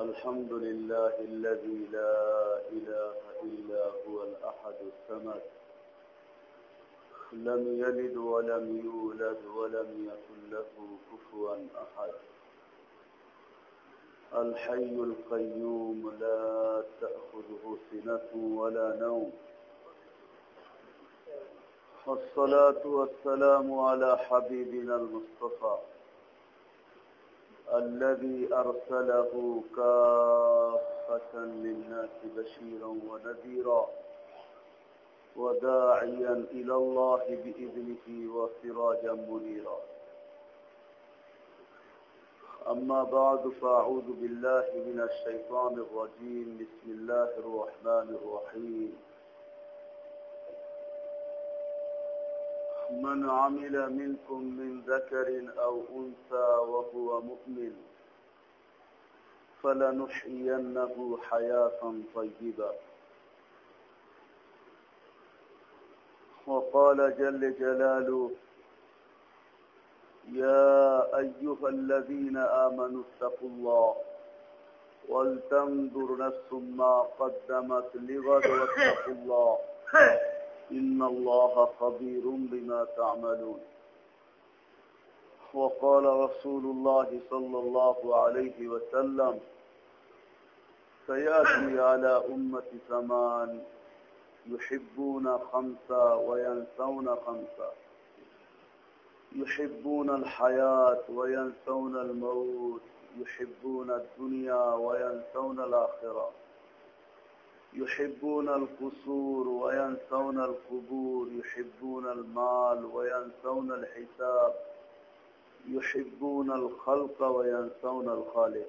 الحمد لله الذي لا إله إلا هو الأحد الصمد. لم يلد ولم يولد ولم يكن له كفوا أحد. الحي القيوم لا تأخذه سنة ولا نوم. والصلاة والسلام على حبيبنا المصطفى. الذي أرسله كافة للناس بشيرا ونذيرا وداعيا إلى الله بإذنه وسراجا منيرا. أما بعد فأعوذ بالله من الشيطان الرجيم. بسم الله الرحمن الرحيم. من عمل منكم من ذكر أو أنثى وهو مؤمن فلنحيينه حياة طيبة. وقال جل جلاله يا أيها الذين آمنوا اتقوا الله ولتنظر نفس ما قدمت لغد واتقوا الله. إن الله خبير بما تعملون. وقال رسول الله صلى الله عليه وسلم سيأتي على أمة زمان يحبون خمسة وينسون خمسة يحبون الحياة وينسون الموت. يحبون الدنيا وينسون الآخرة. يحبون القصور وينسون القبور يحبون المال وينسون الحساب يحبون الخلق وينسون الخالق.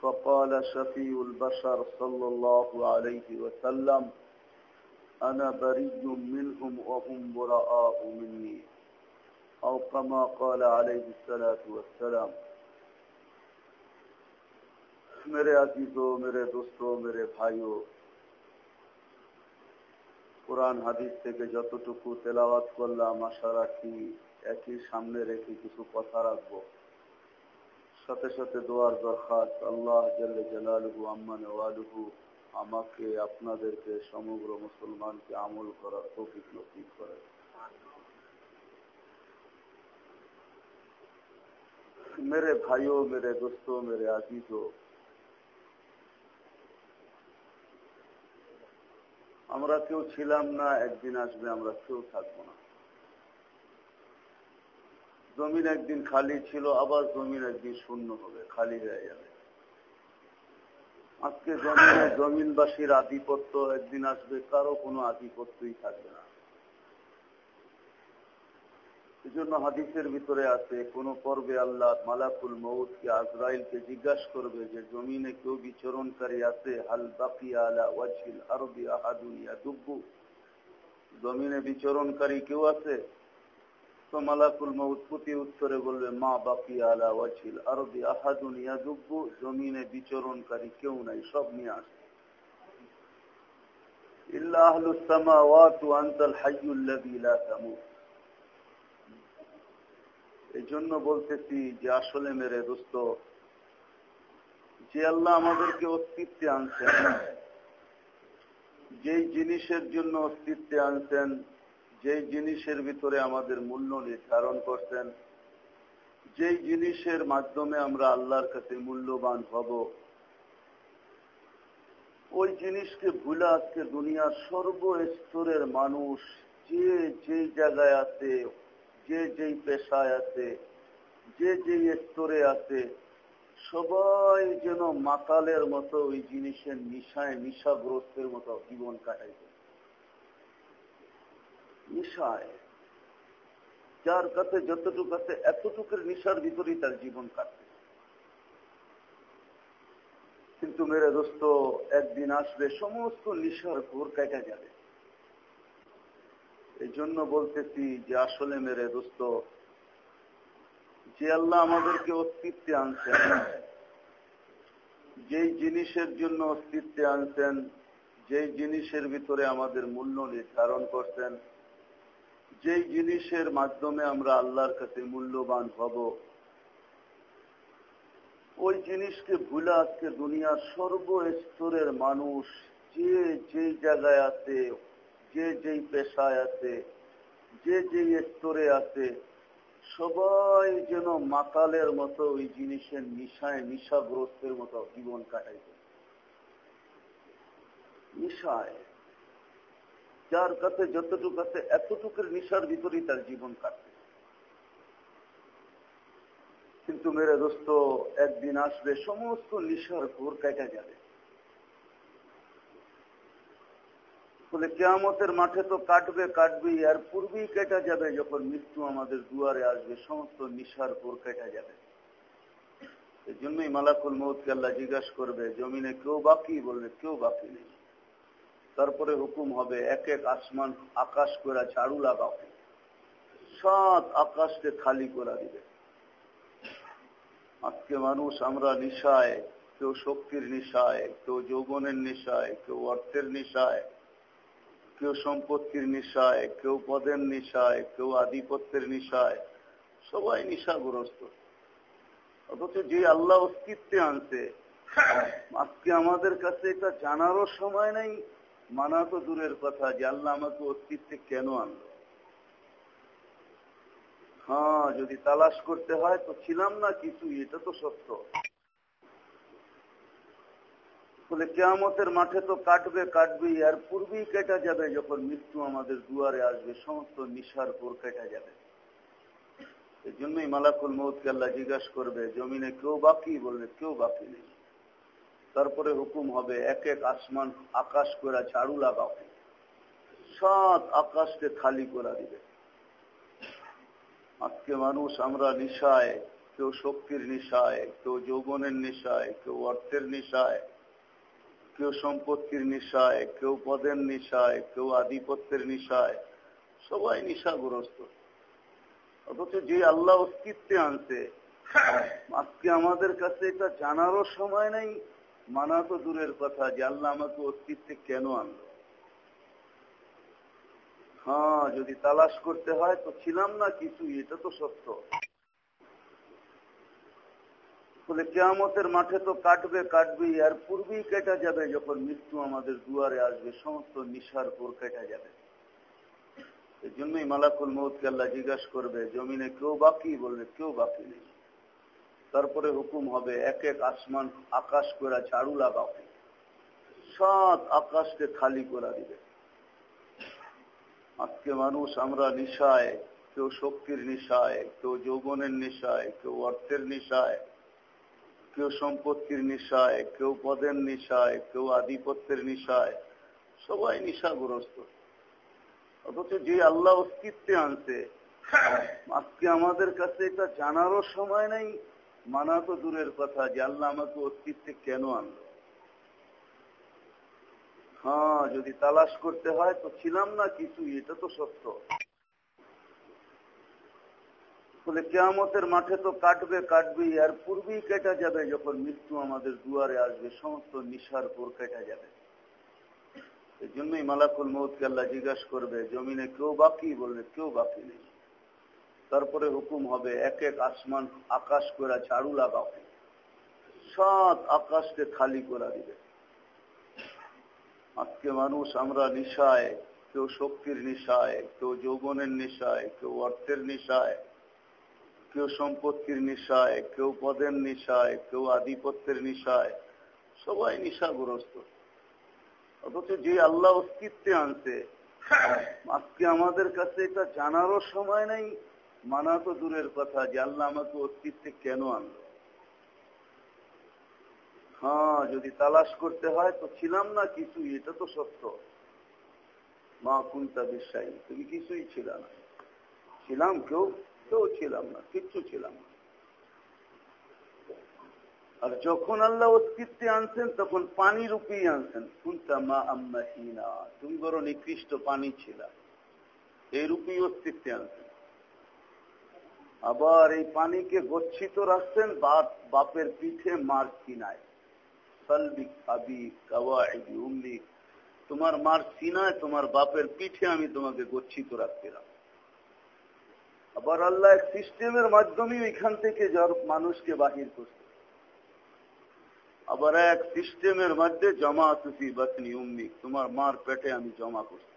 فقال شفي البشر صلى الله عليه وسلم أنا بريء منهم وهم براء مني. أو كما قال عليه الصلاة والسلام मेरे अजीजों मेरे दोस्तों मेरे भाइयों কোরআন হাদিস থেকে যতটুকু তেলাওয়াত করলাম আশা রাখি একই সামনে রেখে কিছু কথা রাখবো সাথে সাথে দোয়ার দরখাস্ত আল্লাহ জাল্লে জালালুহু আম্মানে ওয়ালুহু আমাকে আপনাদেরকে সমগ্র মুসলমানকে আমল করার তৌফিক নসিব করে मेरे भाइयों मेरे दोस्तों मेरे आजीजों আমরা কেউ ছিলাম না, একদিন আসবে আমরা কেউ থাকব না। জমিন একদিন খালি ছিল, আবার জমিন একদিন শূন্য হবে, খালি হয়ে যাবে। আজকে জমিনে জমিনবাসীর আধিপত্য একদিন আসবে, কারও কোনো আধিপত্যই থাকবে না। এই জন্য হাদিসের ভিতরে আছে, কোন পর্বে আল্লাহ মালাকুল মৌদকে আজরাইলকে জিজ্ঞাসা করবে যে জমিনে কেউ বিচরণকারী আছে? হাল বাকি আরবি আহাদুনিয়া দুব্বু জমিনে বিচরণকারী কেউ আছে? তো মালাকুল মৌদ প্রতি উত্তরে বলবে, মা বাকি আলা ওয়াজিল আরবি আহাদুনিয়া দুব্বু জমিনে বিচরণকারী কেউ নাই, সব নিয়ে আসে ইল্লাহ আহলুস সামাওয়াতু আনতাল হাইয়ুল্লাযী লা তামুত। এই জন্য বলতেছি যে আসলে মেরে দোস্ত, যে আল্লাহ আমাদেরকে অস্তিত্বে আনছেন, যেই জিনিসের জন্য অস্তিত্বে আনছেন, যেই জিনিসের ভিতরে আমাদের মূল্য নির্ধারণ করছেন, যেই জিনিসের মাধ্যমে আমরা আল্লাহর কাছে মূল্যবান হব, ওই জিনিসকে ভুলে আজকে দুনিয়ার সর্বস্তরের মানুষ যে যে জায়গায় আছে যে যেই পেশায় আছে, যে যেই স্তরে আছে, সবাই যেন মাতালের মতো ওই জিনিসের নিশায়, নিশাগ্রস্তের মতো জীবন কাটাইবে নিশায়। যার কাছে যতটুকু আছে, এতটুকুর নিশার ভিতরেই তার জীবন কাটবে। কিন্তু মেরে দোস্ত, একদিন আসবে, সমস্ত নিশার ঘোর কাটা যাবে। এই জন্য বলতেছি যে আসলে মেরে দোস্ত, যে আল্লাহ আমাদেরকে অস্তিত্বে আনছেন, যেই জিনিসের জন্য অস্তিত্বে আনছেন, যেই জিনিসের ভিতরে আমাদের মূল্য নির্ধারণ করছেন, যেই জিনিসের মাধ্যমে আমরা আল্লাহর কাছে মূল্যবান হব, ওই জিনিসকে ভুলে আজকে দুনিয়ার সর্বস্তরের মানুষ যে যেই জায়গায় আছে যে যেই পেশায় আছে, যে যেই স্তরে আছে, সবাই যেন মাতালের মতো ওই জিনিসের নিশায়, নিশাগ্রস্তের মতো জীবন কাটাইবে নিশায়। যার কাছে যতটুকু আছে, এতটুকুর নিশার ভিতরেই তার জীবন কাটবে কিন্তু মেরে দোস্ত, একদিন আসবে, সমস্ত নিশার ঘোর কেটে যাবে। বলে, কেয়ামতের মাঠে তো কাটবে কাটবেই, আর পূর্বেই কেটা যাবে যখন মৃত্যু আমাদের দুয়ারে আসবে, সমস্ত নিশার পর কেটা যাবে। এই জন্যই মালাকুল মৌতকে আল্লাহ জিজ্ঞাসা করবে, জমিনে কেউ বাকি? বলবে কেউ বাকি নেই। তারপরে হুকুম হবে, এক এক আসমান আকাশ করে ঝাড়ু লাগাও। সাত আকাশকে খালি করে দিবে। আজকে মানুষ আমরা নিশায়, কেউ শক্তির নিশায়, কেউ যৌবনের নিশায়, কেউ অর্থের নিশায় কেউ সম্পত্তির নিশায়, কেউ পদের নিশায়, কেউ আধিপত্যের নিশায়, সবাই নিশাগ্রস্ত। অথচ যে আল্লাহ অস্তিত্বে আনছে, আজকে আমাদের কাছে এটা জানারও সময় নেই, মানা তো দূরের কথা যে আল্লাহ আমাকে অস্তিত্বে কেন আনলো। হ্যাঁ যদি তালাশ করতে হয় তো ছিলাম না কিছু এটা তো সত্য। বলে, কেয়ামতের মাঠে তো কাটবে, কাটবেই, আর পূর্বেই কেটা যাবে যখন মৃত্যু আমাদের দুয়ারে আসবে, সমস্ত নিশার পর কেটা যাবে। এই জন্যই মালাকুল মৌতকে আল্লাহ জিজ্ঞাসা করবে, জমিনে কেউ বাকি? বলবে কেউ বাকি নেই। তারপরে হুকুম হবে, এক এক আসমান আকাশ করে ঝাড়ু লাগাও। সাত আকাশকে খালি করে দিবে। আজকে মানুষ আমরা নিশায়, কেউ শক্তির নিশায়, কেউ যৌবনের নিশায়, কেউ অর্থের নিশায় কেউ সম্পত্তির নিশায়, কেউ পদের নিশায়, কেউ আধিপত্যের নিশায়, সবাই নিশাগ্রস্ত। অথচ যে আল্লাহ অস্তিত্বে আনছে, আজকে আমাদের কাছে এটা জানারও সময় নেই, মানা তো দূরের কথা যে আল্লাহ আমাকে অস্তিত্বে কেন আনলো। হ্যাঁ যদি তালাশ করতে হয় তো ছিলাম না কিছু এটা তো সত্য। বলে, কেয়ামতের মাঠে তো কাটবে কাটবেই, আর পূর্বেই কেটা যাবে যখন মৃত্যু আমাদের দুয়ারে আসবে, সমস্ত নিশার পর কেটা যাবে। এই জন্যই মালাকুল মৌতকে আল্লাহ জিজ্ঞাসা করবে, জমিনে কেউ বাকি? বলবে, কেউ বাকি নেই। তারপরে হুকুম হবে, এক এক আসমান আকাশ করে ঝাড়ু লাগাও। সাত আকাশকে খালি করে দিবে। আজকে মানুষ আমরা নিশায়, কেউ শক্তির নিশায়, কেউ যৌবনের নিশায়, কেউ অর্থের নিশায় কেউ সম্পত্তির নিশায়, কেউ পদের নিশায়, কেউ আধিপত্যের নিশায়, সবাই নিশাগ্রস্ত। অথচ যে আল্লাহ অস্তিত্বে আনছে, আজকে আমাদের কাছে এটা জানারও সময় নেই, মানা তো দূরের কথা যে আল্লাহ আমাকে অস্তিত্বে কেন আনলো। হ্যাঁ যদি তালাশ করতে হয় তো ছিলাম না কিছু এটা তো সত্য। বলে, কেয়ামতের মাঠে তো কাটবে কাটবেই, আর পূর্বেই কেটা যাবে যখন মৃত্যু আমাদের দুয়ারে আসবে, সমস্ত নিশার পর কেটা যাবে। এই জন্যই মালাকুল মৌতকে আল্লাহ জিজ্ঞাসা করবে, জমিনে কেউ বাকি? বলবে কেউ বাকি নেই। তারপরে হুকুম হবে, এক এক আসমান আকাশ করে ঝাড়ু লাগাও। সাত আকাশকে খালি করে দিবে। আজকে মানুষ আমরা নিশায়, কেউ শক্তির নিশায়, কেউ যৌবনের নিশায়, কেউ অর্থের নিশায় কেউ সম্পত্তির নিশায়, কেউ পদের নিশায়, কেউ আধিপত্যের নিশায়, সবাই নিশাগ্রস্ত। অথচ যে আল্লাহ অস্তিত্বে আনছে, আজকে আমাদের কাছে এটা জানারও সময় নেই, মানা তো দূরের কথা যে আল্লাহ আমাকে অস্তিত্বে কেন আনলো। হ্যাঁ যদি তালাশ করতে হয় তো ছিলাম না কিছু এটা তো সত্য। মা কুন্তা বিশ্বাসী তুমি কিছুই ছিল না। ছিলাম কেউ? কেউ ছিলাম না, কিচ্ছু ছিলাম না। আর যখন আল্লাহ অস্তিত্বে আনছেন, তখন পানি রূপেই আনছেন। কুন্তা মা আম্মা হিনা, তুমি বড় নিকৃষ্ট পানি ছিল। এই রূপেই অস্তিত্বে আনছেন। আবার এই পানিকে গচ্ছিত রাখছেন বাপ, বাপের পিঠে মার কিনায় তোমার মার সিনায়, তোমার বাপের পিঠে আমি তোমাকে গচ্ছিত রাখছিলাম। আবার আল্লাহ এক সিস্টেমের মাধ্যমে এখান থেকে মানুষকে বাহির করছে। আবার এক সিস্টেমের মধ্যে জমা তুসি বাতনি উম্মিক তোমার মার পেটে আমি জমা করছি।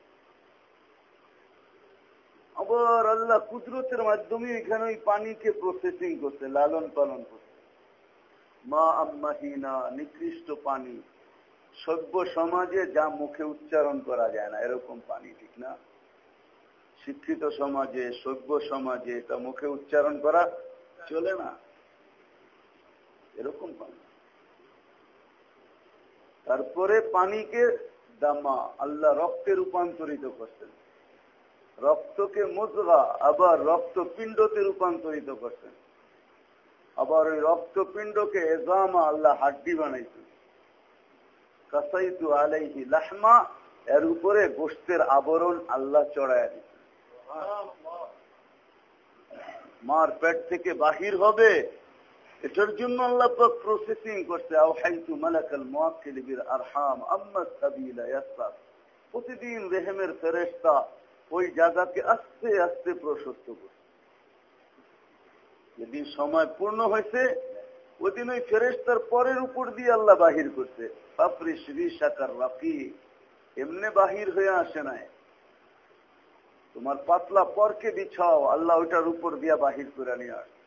আবার আল্লাহ কুদরতের মাধ্যমে এখানে ওই পানিকে প্রসেসিং করছে, লালন পালন করছে। মা আম্মাহিনা, নিকৃষ্ট পানি। সভ্য সমাজে যা মুখে উচ্চারণ করা যায় না, এরকম পানি, ঠিক না? শিক্ষিত সমাজে, সভ্য সমাজে এটা মুখে উচ্চারণ করা চলে না। এরকম পানি। তারপরে পানিকে দামা, আল্লাহ রক্তে রূপান্তরিত করছেন। রক্তকে মুজগা আবার রক্তপিণ্ডতে রূপান্তরিত করছেন। আবার ওই রক্তপিণ্ডকে এজামা, আল্লাহ হাড্ডি বানাইছেন। কাসাইতু আলাইহি লাহমা, এর উপরে গোষ্ঠের আবরণ আল্লাহ চড়ায় দিচ্ছেন। মার পেট থেকে বাহির হবে। এটার জন্য আল্লাহ প্রসেসিং করছে। প্রতিদিন রেহেমের ফেরেশতা ওই জায়গাকে আস্তে আস্তে প্রশস্ত করছে। যেদিন সময় পূর্ণ হয়েছে ওই দিন ওই ফেরেস্তার পরের উপর দিয়ে আল্লাহ বাহির করছে। বাপরে শ্রী সাকার রাফি এমনি বাহির হয়ে আসে নাই। তোমার পাতলা পরকে বিছাও, আল্লাহ ওইটার উপর দিয়া বাহির করে নিয়ে আসছে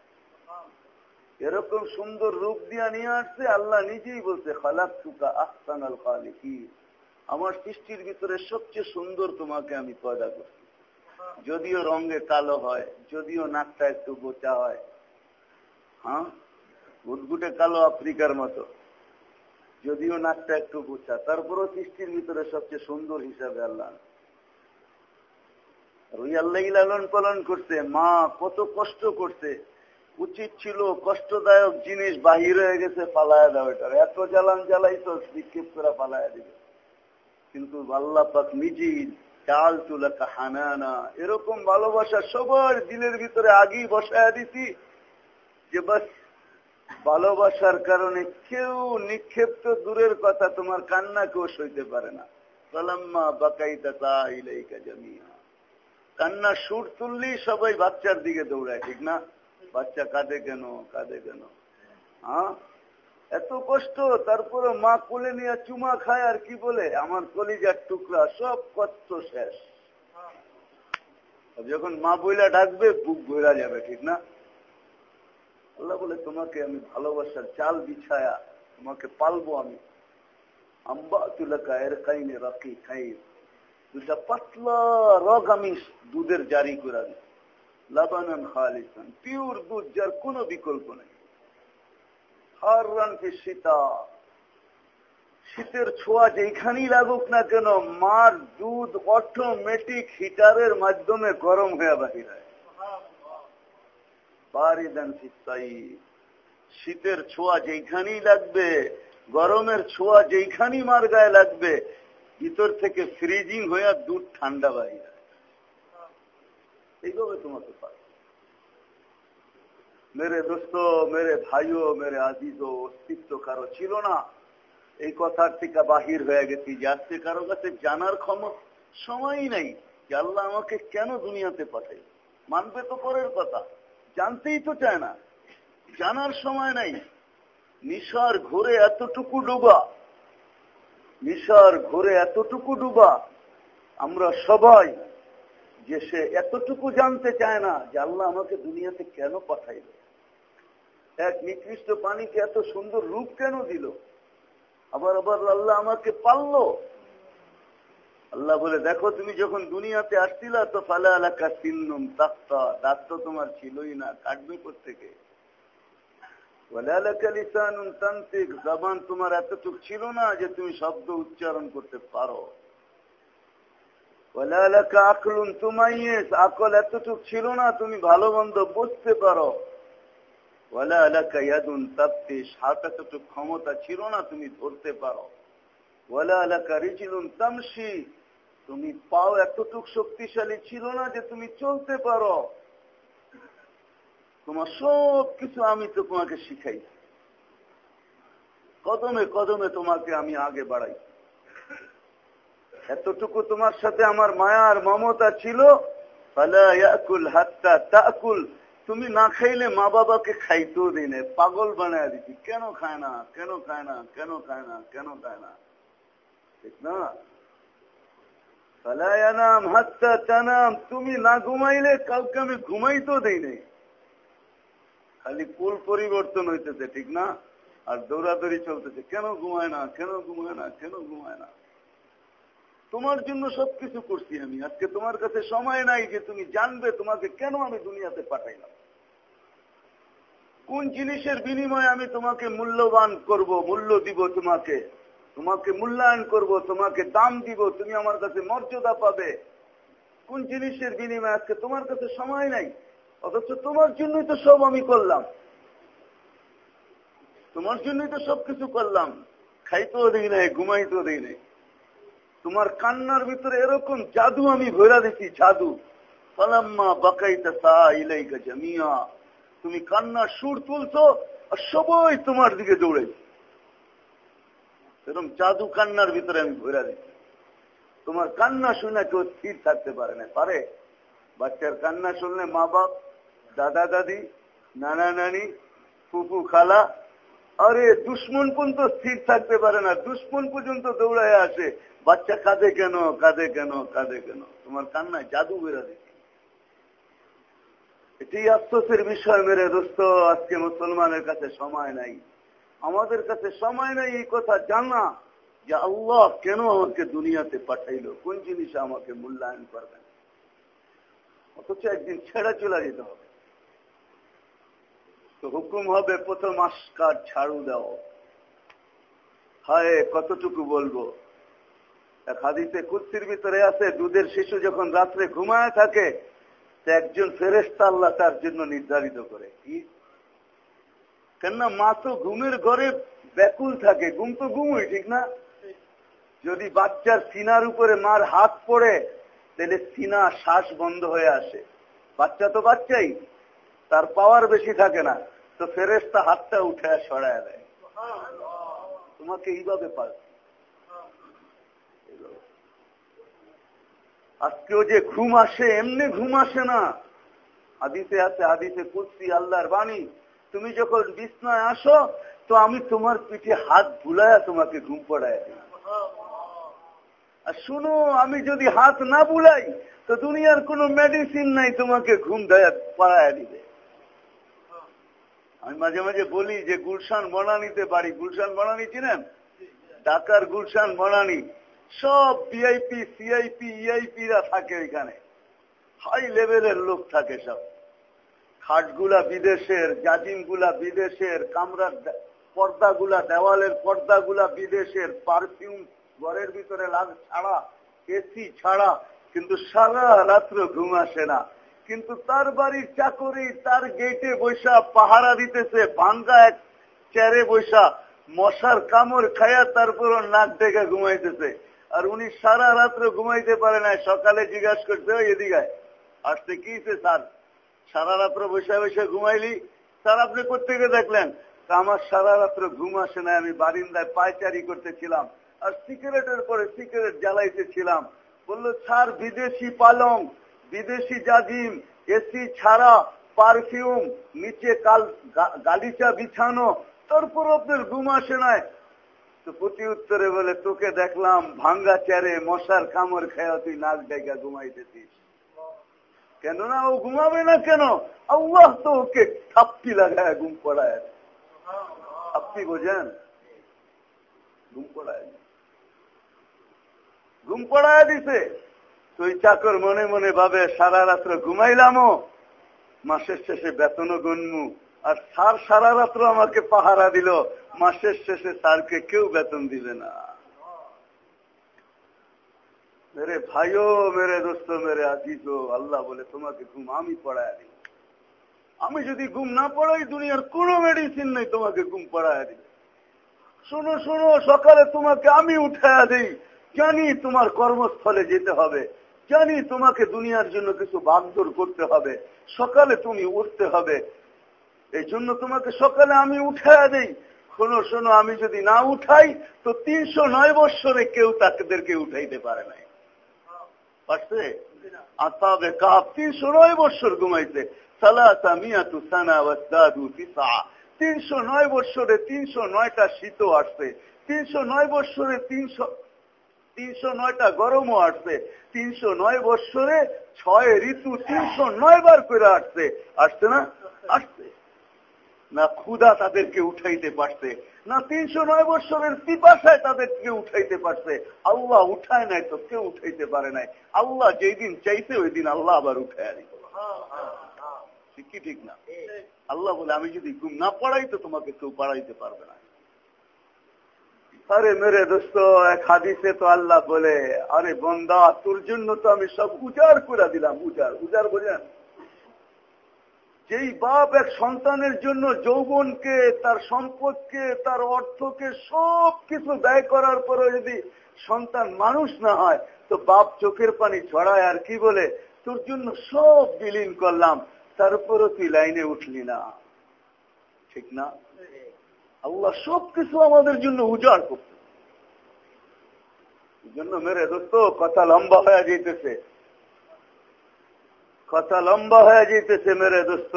এরকম সুন্দর রূপ দিয়া নিয়ে আসছে, আল্লাহ নিজেই বলছে খালাক তুকা আহসান আল খালিকি আমার সৃষ্টির ভিতরে সবচেয়ে সুন্দর তোমাকে আমি পয়দা করছি। যদিও রঙে কালো হয়, যদিও নাকটা একটু গোচা হয়। হ্যাঁ? গুটগুটে কালো আফ্রিকার মতো। যদিও নাকটা একটু গোচা। তারপরও সৃষ্টির ভিতরে সবচেয়ে সুন্দর হিসাবে আল্লাহ লালন পালন মা কত কষ্ট উচিত ছিল কষ্টদায়ক জিনিস বাহির হয়ে গেছে পালায় এত জ্বালান জ্বালাইতো, বিক্ষেপ করে পালায় দিবে। কিন্তু চাল তুলাকা হানানা, এরকম ভালোবাসা সবার দিলের ভিতরে আগেই বসায় দিছি যে বাস ভালোবাসার কারণে কেউ নিক্ষেপ তো দূরের কথা, তোমার কান্না কেউ সইতে পারে না। সালাম্মা বাকাইতা তা ইলাইকা জামিয়া। কান্না সুর তুললেই সবাই বাচ্চার দিকে দৌড়ায়, ঠিক না? বাচ্চা কাঁদে কেন? কাঁদে কেন? হ্যাঁ? এত কষ্ট তারপরে মা কোলে নিয়ে চুমা খায় আর কি বলে? আমার কলিজার টুকরা, সব কষ্ট শেষ। যখন মা বইলা ডাকবে, বুক ভরা যাবে, ঠিক না? আল্লাহ বলে, তোমাকে আমি ভালোবাসার চাল বিছায়া, তোমাকে পালবো আমি। আম্বা তুলাকা এর কাইনে রাখি খাই দুটা পাতলা রগ আমি দুধের জারি করে দিই। লাবানান খালিসান, পিওর দুধ যার কোনো বিকল্প নেই। হার রানকে সীতা, শীতের ছোঁয়া যেখানেই লাগুক না কেন, মার দুধ অটোমেটিক হিটারের মাধ্যমে গরম হয়ে বাহির হয়। শীতের ছোঁয়া যেখানেই লাগবে, গরমের ছোঁয়া যেখানেই মার গায়ে লাগবে ভিতর থেকে ফ্রিজিং হয়ে দুধ ঠান্ডা বাহির এইভাবে তোমাকে পাবে মেরে দোস্ত, মেরে ভাইও, মেরে আজিজ অস্তিত্ব কারও ছিল না। এই কথার থেকে বাহির হয়ে গেছি যে আজকে কারও কাছে জানার ক্ষমতা সময়ই নাই। যে আল্লাহ আমাকে কেন দুনিয়াতে পাঠাই মানবে তো পরের কথা। জানতেই তো চায় না। জানার সময় নাই। নিশার ঘোরে এতটুকু ডুবা নিশার ঘোরে এতটুকু ডুবা আমরা সবাই যে সে এতটুকু জানতে চায় না যে আল্লাহ আমাকে দুনিয়াতে কেন পাঠাইল? এক নিকৃষ্ট পানিকে এত সুন্দর রূপ কেন দিল? আবার আবার আল্লাহ আমাকে পালল। আল্লাহ বলে, দেখো, তুমি যখন দুনিয়াতে আসছিলা তো ফালা এলাকা সিন্নুম তাক্তা দাঁত তো তোমার ছিলই না, কাটবে থেকে জবান তোমার এতটুক ছিল না যে তুমি শব্দ উচ্চারণ করতে পারো। আকলুন আকল এতটুক ছিল না তুমি ভালো মন্দ বুঝতে পারো। এতটুক ক্ষমতা ছিল না তুমি ধরতে পারো। ওয়ালা আলাকা রিচিলুন তুমি পাও এতটুক শক্তিশালী ছিল না যে তুমি চলতে পারো। তোমার সব কিছু আমি তো তোমাকে শিখাই। কদমে কদমে তোমাকে আমি আগে বাড়াই। এতটুকু তোমার সাথে আমার মায়ার মমতা ছিল। তুমি না খাইলে মা বাবাকে খাইতেও দিই না। পাগল বানায় দিচ্ছি কেন খায় না? কেন খায় না? কেন খায় না? কেন খায় না? ঠিক না? নাম হাত্তা টানাম তুমি না ঘুমাইলে কাউকে আমি ঘুমাইতেও দেই নেই। খালি কুল পরিবর্তন হইতেছে, ঠিক না? আর দৌড়াদৌড়ি চলতেছে, কেন ঘুমায় না, কেন ঘুমায় না, কেন ঘুমায় না? তোমার জন্য সবকিছু করছি আমি। আজকে তোমার কাছে সময় নাই যে তুমি জানবে তোমাকে কেন আমি দুনিয়াতে পাঠাইলাম। কোন জিনিসের বিনিময়ে আমি তোমাকে মূল্যবান করব, মূল্য দিব তোমাকে? তোমাকে মূল্যায়ন করব, তোমাকে দাম দিব, তুমি আমার কাছে মর্যাদা পাবে। কোন জিনিসের বিনিময়ে আজকে তোমার কাছে সময় নাই? অথচ তোমার জন্যই তো সব আমি করলাম। তোমার জন্যই তো সবকিছু করলাম। খাইতেও দিই নাই, ঘুমাইতেও দিই নাই। তোমার কান্নার ভিতরে এরকম জাদু আমি ভৈরা দিচ্ছি জাদু। পালাম্মা বাকাইতে ইলাইকা জামিয়া। তুমি কান্নার সুর তুলছো আর সবাই তোমার দিকে দৌড়াইছে। এরকম জাদু কান্নার ভিতরে আমি ভৈরা দিচ্ছি তোমার কান্না শুনে কেউ স্থির থাকতে পারে না। পারে? বাচ্চার কান্না শুনলে মা বাপ দাদা দাদি, নানা নানি, ফুফু খালা, আরে দুশ্মন পর্যন্ত স্থির থাকতে পারে না, দুশ্মন পর্যন্ত দৌড়ায় আসে। বাচ্চা কাঁদে কেন কাঁদে কেন কাঁদে কেন? তোমার কান্নায় জাদু বেরা এটি আফসোসের বিষয় মেরে দোস্ত, আজকে মুসলমানের কাছে সময় নাই। আমাদের কাছে সময় নাই এই কথা জানা যে আল্লাহ কেন আমাকে দুনিয়াতে পাঠাইল? কোন জিনিস আমাকে মূল্যায়ন করবেন? অথচ একদিন ছেড়ে চলে যেতে হবে। তো হুকুম হবে, প্রথম আসকার ছাড়ু দাও। হায়, কতটুকু বলব? এক হাদিসে কুস্তির ভিতরে আছে, দুধের শিশু যখন রাত্রে ঘুমায় থাকে একজন ফেরেস্তা আল্লাহ তার জন্য নির্ধারিত করে। কি? কেননা মা তো ঘুমের ঘরে ব্যাকুল থাকে, ঘুম তো ঘুমই ঠিক না? যদি বাচ্চার সিনার উপরে মার হাত পড়ে, তাহলে সিনা শ্বাস বন্ধ হয়ে আসে। বাচ্চা তো বাচ্চাই। তার পাওয়ার বেশি থাকে না, তো ফেরেস্তা হাতটা উঠে সরায় দেয়। তোমাকে এইভাবে পাল আজকেও যে ঘুম আসে, এমনি ঘুম আসে না। হাদিসে আছে, হাদিসে কুস্তি আল্লাহর বাণী। তুমি যখন বিছনায় আসো, তো আমি তোমার পিঠে হাত বুলায়া তোমাকে ঘুম পড়ায় আর শুনো, আমি যদি হাত না বুলাই, তো দুনিয়ার কোনো মেডিসিন নাই তোমাকে ঘুম দেয়া পড়ায় দিবে। আমি মাঝে মাঝে বলি যে গুলশান বনানিতে বাড়ি, গুলশান বনানি চিনেন? ঢাকার গুলশান বনানি সব ভিআইপি, সিআইপি, ইআইপিরা থাকে এখানে। হাই লেভেলের লোক থাকে সব। খাটগুলা বিদেশের, জাজিমগুলা বিদেশের, কামরার পর্দাগুলা, দেওয়ালের পর্দাগুলা বিদেশের, পারফিউম ঘরের ভিতরে লাগ ছাড়া, এসি ছাড়া, কিন্তু সারা রাত্র ঘুম আসে না। কিন্তু তার বাড়ির চাকরি তার গেটে বৈশা পাহারা দিতেছে, ভাঙ্গা এক চেয়ারে বৈশা মশার কামড় খায়া তারপর নাক ডেকে ঘুমাইতেছে। আর উনি সারা রাত্র ঘুমাইতে পারে না সকালে জিজ্ঞাসা করতে এদিকে আসতে কি স্যার? সারা রাত্র বসে বসে ঘুমাইলি। স্যার, আপনি কোথেকে দেখলেন? আমার সারা রাত্র ঘুম আসে না আমি বারিন্দায় পায়চারি করতেছিলাম। আর সিগারেটের পরে সিগারেট জ্বালাইতেছিলাম। বলল, স্যার, বিদেশি পালং। বিদেশি জাজিম এসি ছাড়া পারফিউম, নিচে কাল গালিচা বিছানো তারপর আপনার ঘুম নাই। তো প্রতি উত্তরে বলে, তোকে দেখলাম ভাঙ্গা চেয়ারে মশার কামড় খেয়া তুই নাক ডেকা ঘুমাইতেছিস। কেননা ও ঘুমাবে না কেন? আল্লাহ তো ওকে থাপ্পি লাগায় ঘুম পড়ায় থাপ্পি বোঝেন? ঘুম পড়ায় ঘুম পড়ায় দিছে। তুই চাকর মনে মনে ভাবে সারা রাত্র ঘুমাইলামও মাসের শেষে বেতনও গণমু আর সার সারা রাত্র আমাকে পাহারা দিল। মাসের শেষে স্যারকে কেউ বেতন দিবে না। মেরে ভাইও, মেরে দোস্ত, মেরে আজিজ আল্লাহ বলে তোমাকে ঘুম আমি পড়ায় দিই। আমি যদি ঘুম না পড়াই, দুনিয়ার কোনো মেডিসিন নেই তোমাকে ঘুম পড়ায় দিই। শোনো শোনো, সকালে তোমাকে আমি উঠায়া দিই। জানি তোমার কর্মস্থলে যেতে হবে। জানি তোমাকে দুনিয়ার জন্য কিছু বাগদর করতে হবে। সকালে তুমি উঠতে হবে। এই জন্য তোমাকে সকালে আমি উঠায়া দিই। শোনো শোনো, আমি যদি না উঠাই, তো তিনশো নয় বৎসরে কেউ তাদেরকে উঠাইতে পারে নাই। পারছে? কাপ তিনশো নয় বৎসর ঘুমাইছে। তিনশো নয় বৎসরে তিনশো নয়টা শীত আসছে। তিনশো নয় বৎসরে তিনশো তিনশো নয়টা গরমও আসছে। তিনশো নয় বৎসরে ছয় ঋতু তিনশো নয় বার করে আসছে। আসছে না? আসছে। না ক্ষুদা তাদেরকে উঠাইতে পারছে না তিনশো নয় বৎসরের পিপাসায় তাদেরকে উঠাইতে পারছে। আল্লাহ উঠায় নাই তো কেউ উঠাইতে পারে নাই। আল্লাহ যেই দিন চাইছে ওই দিন আল্লাহ আবার উঠায় আনি ঠিক কি ঠিক না? আল্লাহ বলে আমি যদি ঘুম না পড়াই তো তোমাকে কেউ পড়াইতে পারবে না। আরে মেরে দোস্ত, এক হাদিসে তো আল্লাহ বলে, আরে বন্দা, তোর জন্য তো আমি সব উজাড় করে দিলাম, উজাড় উজাড় বোঝেন যেই বাপ এক সন্তানের জন্য যৌবনকে, তার সম্পদকে, তার অর্থকে সব কিছু ব্যয় করার পরে যদি সন্তান মানুষ না হয়, তো বাপ চোখের পানি ছড়ায় আর কি বলে, তোর জন্য সব বিলীন করলাম তারপরও তুই লাইনে উঠলি না। ঠিক না? আল্লাহ সব কিছু আমাদের জন্য উজাড় করতে জন্য মেরে দোস্ত, কথা লম্বা হয়ে যেতেছে কথা লম্বা হয়ে যেতেছে মেরে দোস্ত।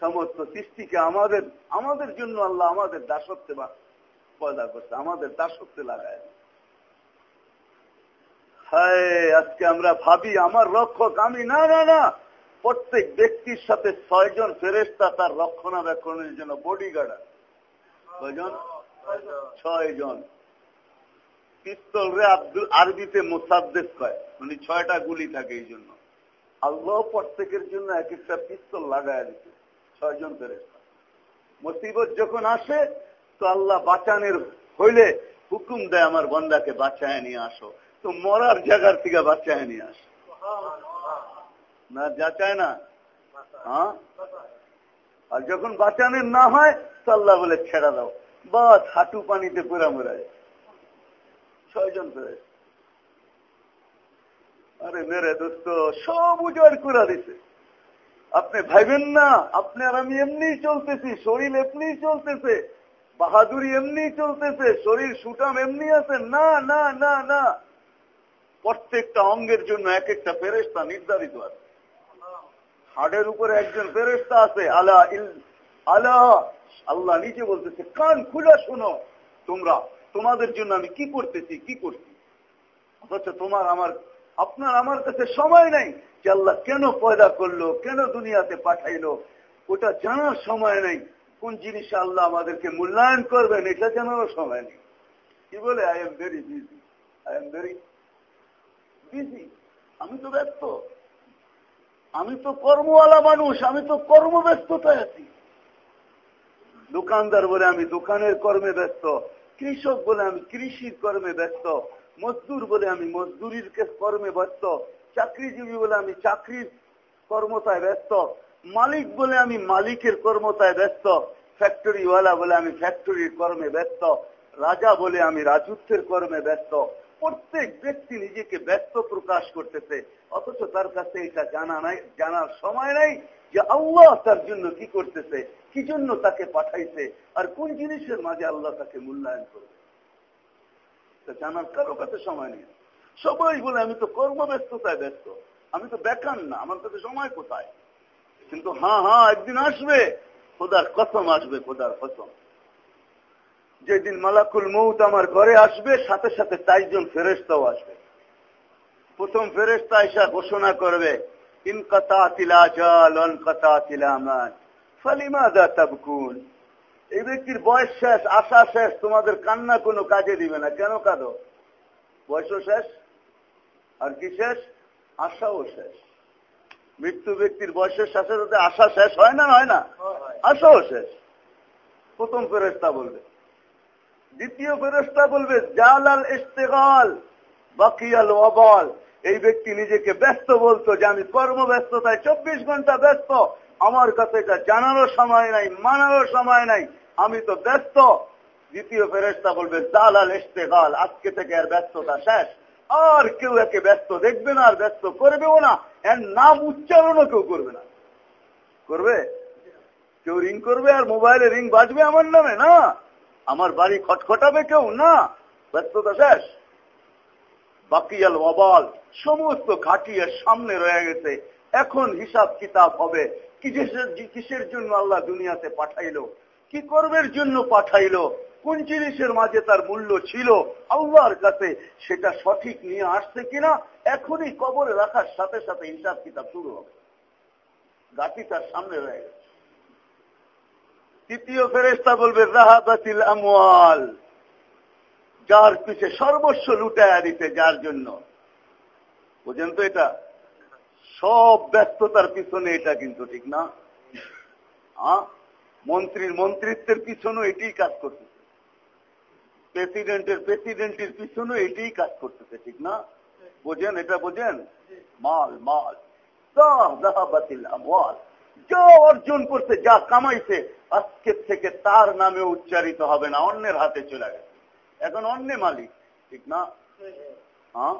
সমস্ত সৃষ্টিকে আমাদের আমাদের জন্য আল্লাহ আমাদের দাসত্বে পয়দা করছে, আমাদের দাসত্বে লাগায় হায়, আজকে আমরা ভাবি আমার রক্ষক আমি। না না না। প্রত্যেক ব্যক্তির সাথে ছয়জন ফেরেস্তা তার রক্ষণাবেক্ষণের জন্য বডিগার্ড কয়জন? ছয়জন। পিস্তল রে আব্দুল আরবিতে মোসাদ্দেশ কয়। মানে ছয়টা গুলি থাকে এই জন্য। আল্লাহ প্রত্যেকের জন্য এক একটা পিস্তল লাগায় দিচ্ছে ছয়জন ফেরেস্তা মুসিবত যখন আসে তো আল্লাহ বাঁচানের হইলে হুকুম দেয় আমার বন্দাকে বাঁচায় নিয়ে আসো। তো মরার জায়গার থেকে বাঁচায় নিয়ে আসো। না যা চায় না? হ্যাঁ? আর যখন বাঁচানোর না হয়, তো বলে, ছেড়া দাও। বাস, হাঁটু পানিতে পুরা মরা যায়। ছয়জন ফেরে আরে মেরে দোস্ত, সব উজাড় করে দিছে। আপনি ভাইবেন না, আপনি আর আমি এমনি চলতেছি, শরীর এমনি চলতেছে, বাহাদুরি এমনি চলতেছে, শরীর সুটাম এমনি আছে। না না না না। প্রত্যেকটা অঙ্গের জন্য এক একটা ফেরেস্তা নির্ধারিত আছে। হাড়ের উপরে একজন ফেরেস্তা আছে, আলা ইল, আলা, আল্লাহ নিজে বলতেছে, কান খুলে শোনো তোমরা, তোমাদের জন্য আমি কি করতেছি, কি করছি? অথচ তোমার আমার, আপনার আমার কাছে সময় নাই যে আল্লাহ কেন পয়দা করল, কেন দুনিয়াতে পাঠাইলো, ওটা জানার সময় নেই। কোন জিনিস আল্লাহ আমাদেরকে মূল্যায়ন করবেন, এটা জানারও সময় নেই। কি বলে? I am very busy I am very busy আমি তো ব্যস্ত। আমি তো কর্মওয়ালা মানুষ, আমি তো কর্মব্যস্ততায় আছি। দোকানদার বলে আমি দোকানের কর্মে ব্যস্ত, কৃষক বলে আমি কৃষির কর্মে ব্যস্ত, মজদুর বলে আমি মজদুরির কর্মে ব্যস্ত, চাকরিজীবী বলে আমি চাকরির কর্মতায় ব্যস্ত, মালিক বলে আমি মালিকের কর্মতায় ব্যস্ত ফ্যাক্টরিওয়ালা বলে আমি ফ্যাক্টরির কর্মে ব্যস্ত, রাজা বলে আমি রাজত্বের কর্মে ব্যস্ত প্রত্যেক ব্যক্তি নিজেকে ব্যস্ত প্রকাশ করতেছে, অথচ তার কাছে এটা জানা নাই, জানার সময় নাই যে আল্লাহ তার জন্য কি করতেছে, কি জন্য তাকে পাঠাইছে, আর কোন জিনিসের মাঝে আল্লাহ তাকে মূল্যায়ন করবে। জানার কারও কাছে সময় নেই। সবাই বলে, আমি তো কর্মব্যস্ততায় ব্যস্ত, আমি তো বেকার না, আমার কাছে সময় কোথায়? কিন্তু হ্যাঁ হ্যাঁ একদিন আসবে, খোদার কসম আসবে, খোদার কসম। যেদিন মালাকুল মৌত আমার ঘরে আসবে সাথে সাথে চারজন ফেরেস্তাও আসবে। প্রথম ফেরেস্তা এসা ঘোষণা করবে ইনকতা তিলা জল অনকতা তিলামান ফালিমা দা তাবকুন? এই ব্যক্তির বয়স শেষ আশা শেষ তোমাদের কান্না কোনো কাজে দিবে না। কেন কাঁদো? বয়সও শেষ আর কি শেষ? আশাও শেষ। মৃত্যু ব্যক্তির বয়সের সাথে সাথে আশা শেষ হয় না? হয় না। আশাও শেষ। প্রথম ফেরেস্তা বলবে দ্বিতীয় ফেরেস্তা বলবে, জালাল ইস্তেগাল, বাকিয়াল অবল এই ব্যক্তি নিজেকে ব্যস্ত বলতো যে, আমি কর্মব্যস্ততায় চব্বিশ ঘণ্টা ব্যস্ত, আমার কাছে এটা জানারও সময় নাই, মানারও সময় নাই, আমি তো ব্যস্ত। দ্বিতীয় ফেরেস্তা বলবে, জালাল ইস্তেগাল, আজকে থেকে আর ব্যস্ততা শেষ। আর কেউ একে ব্যস্ত দেখবে না, আর ব্যস্ত করবেও না, এর নাম উচ্চারণও কেউ করবে না। করবে? কেউ রিং করবে আর মোবাইলে রিং বাজবে আমার নামে, না? আমার বাড়ি খটখটাবে কেউ না? ব্যস্ততা শেষ। বাকিয়াল অবাল, সমস্ত ঘাটিয়ে সামনে রয়ে গেছে। এখন হিসাব কিতাব হবে। কিসের জন্য আল্লাহ দুনিয়াতে পাঠাইলো? কি করবের জন্য পাঠাইলো? কোন জিনিসের মাঝে তার মূল্য ছিল? আল্লাহর কাছে সেটা সঠিক নিয়ে আসছে কিনা? এখনই কবরে রাখার সাথে সাথে হিসাব কিতাব শুরু হবে। গাছি তার সামনে রয়ে গেছে। তৃতীয় ফেরেস্তা বলবে রাহাবাতিল আমওয়াল যার পিছে সর্বস্ব লুটায়া দিতে, যার জন্য। বুঝেন তো এটা? সব ব্যস্ততার পিছনে এটা কিন্তু ঠিক না। মন্ত্রীর মন্ত্রিত্বের পিছনে এটাই কাজ করতেছে। প্রেসিডেন্টের প্রেসিডেন্টের পিছনে এটাই কাজ করতেছে, ঠিক না? বোঝেন? এটা বোঝেন? মাল মাল। যা অর্জন করছে, যা কামাইছে আজকের থেকে তার নামে উচ্চারিত হবে না, অন্যের হাতে চলে গেছে। এখন অন্য মালিক, ঠিক না? হ্যাঁ?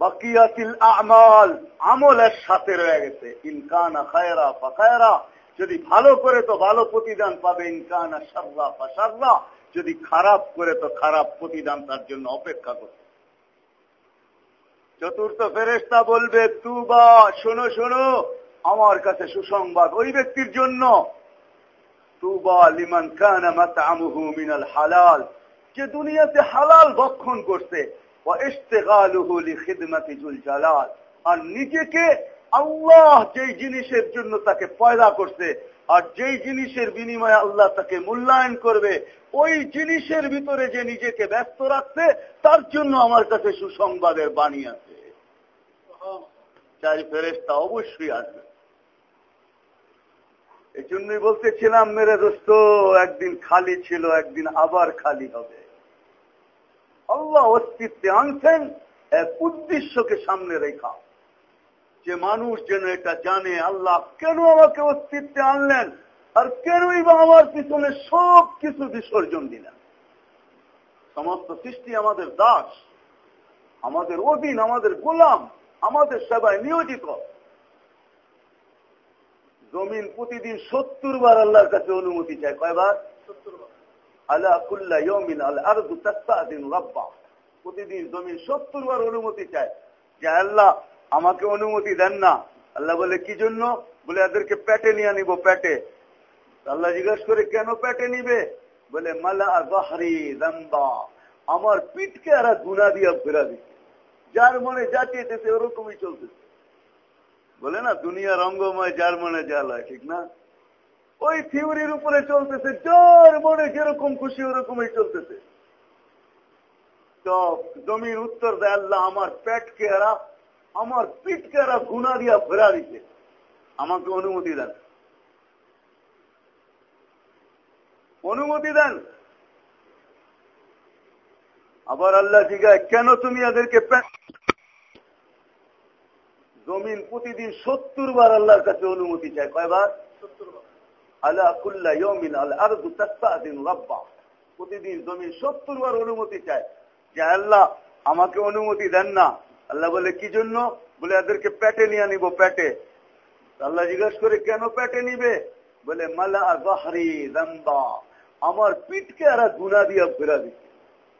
বাকিয়াতিল আমাল, আমলের সাথে রয়ে গেছে। ইনকানা খায়রা ফাখায়রা যদি ভালো করে তো ভালো প্রতিদান পাবে। ইনকানা সাররা ফাসাররা যদি খারাপ করে তো খারাপ প্রতিদান তার জন্য অপেক্ষা করছে চতুর্থ ফেরেস্তা বলবে, তুবা, শোনো শোনো, আমার কাছে সুসংবাদ। ওই ব্যক্তির জন্য তুবা লিমান কানা মাতামুহু মিনাল হালাল যে দুনিয়াতে হালাল ভক্ষণ করছে আর নিজেকে আল্লাহ যেই জিনিসের জন্য তাকে পয়দা করছে আর যেই জিনিসের বিনিময়ে আল্লাহ তাকে মূল্যায়ন করবে ওই জিনিসের ভিতরে যে নিজেকে ব্যস্ত রাখছে তার জন্য আমার কাছে সুসংবাদের বাণী আছে। চাই ফেরেস্তা অবশ্যই আসবে। এই জন্যই বলতেছিলাম, মেরে দোস্ত, একদিন খালি ছিল, একদিন আবার খালি হবে। আল্লাহ অস্তিত্বে আনছেন, এক উদ্দেশ্যকে সামনে রেখা। যে মানুষ যেন এটা জানে, আল্লাহ কেন আমাকে অস্তিত্বে আনলেন? আর কেনই বা আমার পিছনে সব কিছু বিসর্জন দিলেন? সমস্ত সৃষ্টি আমাদের দাস, আমাদের অধীন, আমাদের গোলাম, আমাদের সেবায় নিয়োজিত। জমিন প্রতিদিন সত্তর বার আল্লাহর কাছে অনুমতি চায়। কয়বার? অনুমতি দেন না। আল্লাহ বলে, কি জন্য? বলে, এদেরকে প্যাটে নিয়ে প্যাটে। আল্লাহ জিজ্ঞাসা করে, কেন প্যাটে নিবে? বলে, মালা বাহারি আমার পিঠকে আর গুনা দিয়া ফেরা দিচ্ছে যার মনে যা চেয়েছে ওরকমই চলতেছে। বলে, না, দুনিয়া রঙ্গময়, যার মনে লয় ঠিক না? ওই থিওরির উপরে চলতেছে যার মনে যেরকম খুশি, ওরকমই চলতেছে। জমির উত্তর দেয় আল্লাহ, আমার পেটকে এরা, আমার পিঠকে এরা গুণা দিয়া ফেরা দিছে। আমাকে অনুমতি দেন। অনুমতি দেন। আবার আল্লাহ জিগায়, কেন তুমি এদেরকে জমিন প্রতিদিন সত্তর বার আল্লাহর কাছে অনুমতি চায়। কয়বার? আল্লাহ কুল্লা ইয়মিন আরদু তাস্তাদিন রাব্বা। প্রতিদিন জমিন সত্তর বার অনুমতি চায় যে আল্লাহ আমাকে অনুমতি দেন না। আল্লাহ বলে কি জন্য? বলে এদেরকে প্যাটে নিয়ে নিব প্যাটে। আল্লাহ জিজ্ঞাসা করে কেন প্যাটে নিবে? বলে মালা গহরি দম্বা। আমার পিঠকে আর গুনা দিয়া ফেরা দিচ্ছে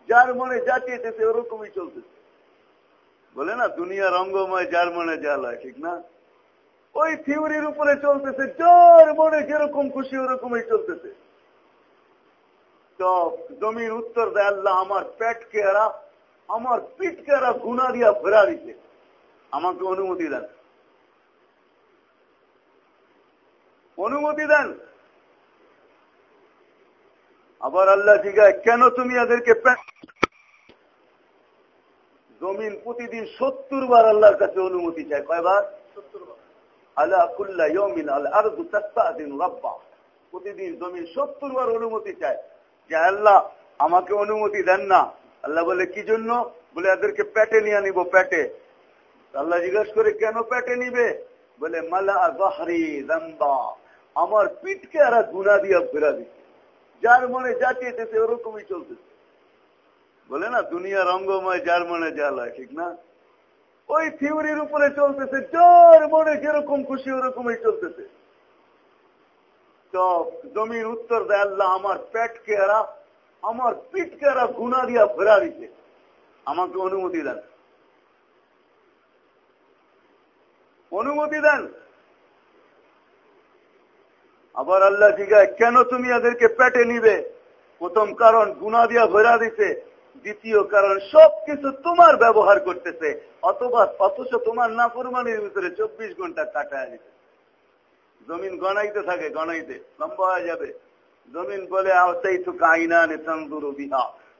যার মনে যা চেয়েছে ওরকমই চলতেছে। বলে না, দুনিয়া রঙ্গময়, যার মনে যা লয় ঠিক না? ওই থিওরির উপরে চলতেছে যার মনে যেরকম খুশি ওরকমই চলতেছে। জমির উত্তর দেয় আল্লাহ, আমার পেটকে এরা, আমার পিঠকে এরা গুনা দিয়া ফেরা দিচ্ছে আমাকে অনুমতি দেন। অনুমতি দেন। আবার আল্লাহ জিগায়, কেন তুমি এদেরকে জমিন প্রতিদিন সত্তর বার আল্লাহর কাছে অনুমতি চায়। কয়বার? আল্লাহ কুল্লা ইয়মিন আরদু তাস্তাদিন রাব্বা। প্রতিদিন জমিন সত্তর বার অনুমতি চায়। যে আল্লাহ আমাকে অনুমতি দেন না। আল্লাহ বলে কি জন্য? বলে এদেরকে প্যাটে নিয়ে নিব প্যাটে। আল্লাহ জিজ্ঞাসা করে কেন প্যাটে নিবে? বলে মালা গহরি দম্বা আমার পিঠকে আর গুনা দিয়া ফেরা দিচ্ছে। যার মনে যা চেয়েছে ওরকমই চলতেছে। বলে, না দুনিয়া রঙ্গময় যার মনে লয় ঠিক না? ওই থিওরির উপরে চলতেছে যার মনে যেরকম খুশি ওরকমই চলতেছে। জমির উত্তর দেয় আল্লাহ, আমার পেটকে এরা, আমার পিঠকে এরা গুনা দিয়া ফেরা দিচ্ছে আমাকে অনুমতি দেন। অনুমতি দেন। আবার আল্লাহ জিগায়, কেন তুমি এদেরকে পেটে নিবে? প্রথম কারণ গুনা দিয়া ভরা দিতে দ্বিতীয় কারণ, সবকিছু তোমার ব্যবহার করতেছে, অথবা অথচ তোমার না পরিমাণের ভিতরে চব্বিশ ঘণ্টা কাটায় দিতে জমিন গণাইতে থাকে গণাইতে লম্বা হয়ে যাবে। জমিন বলে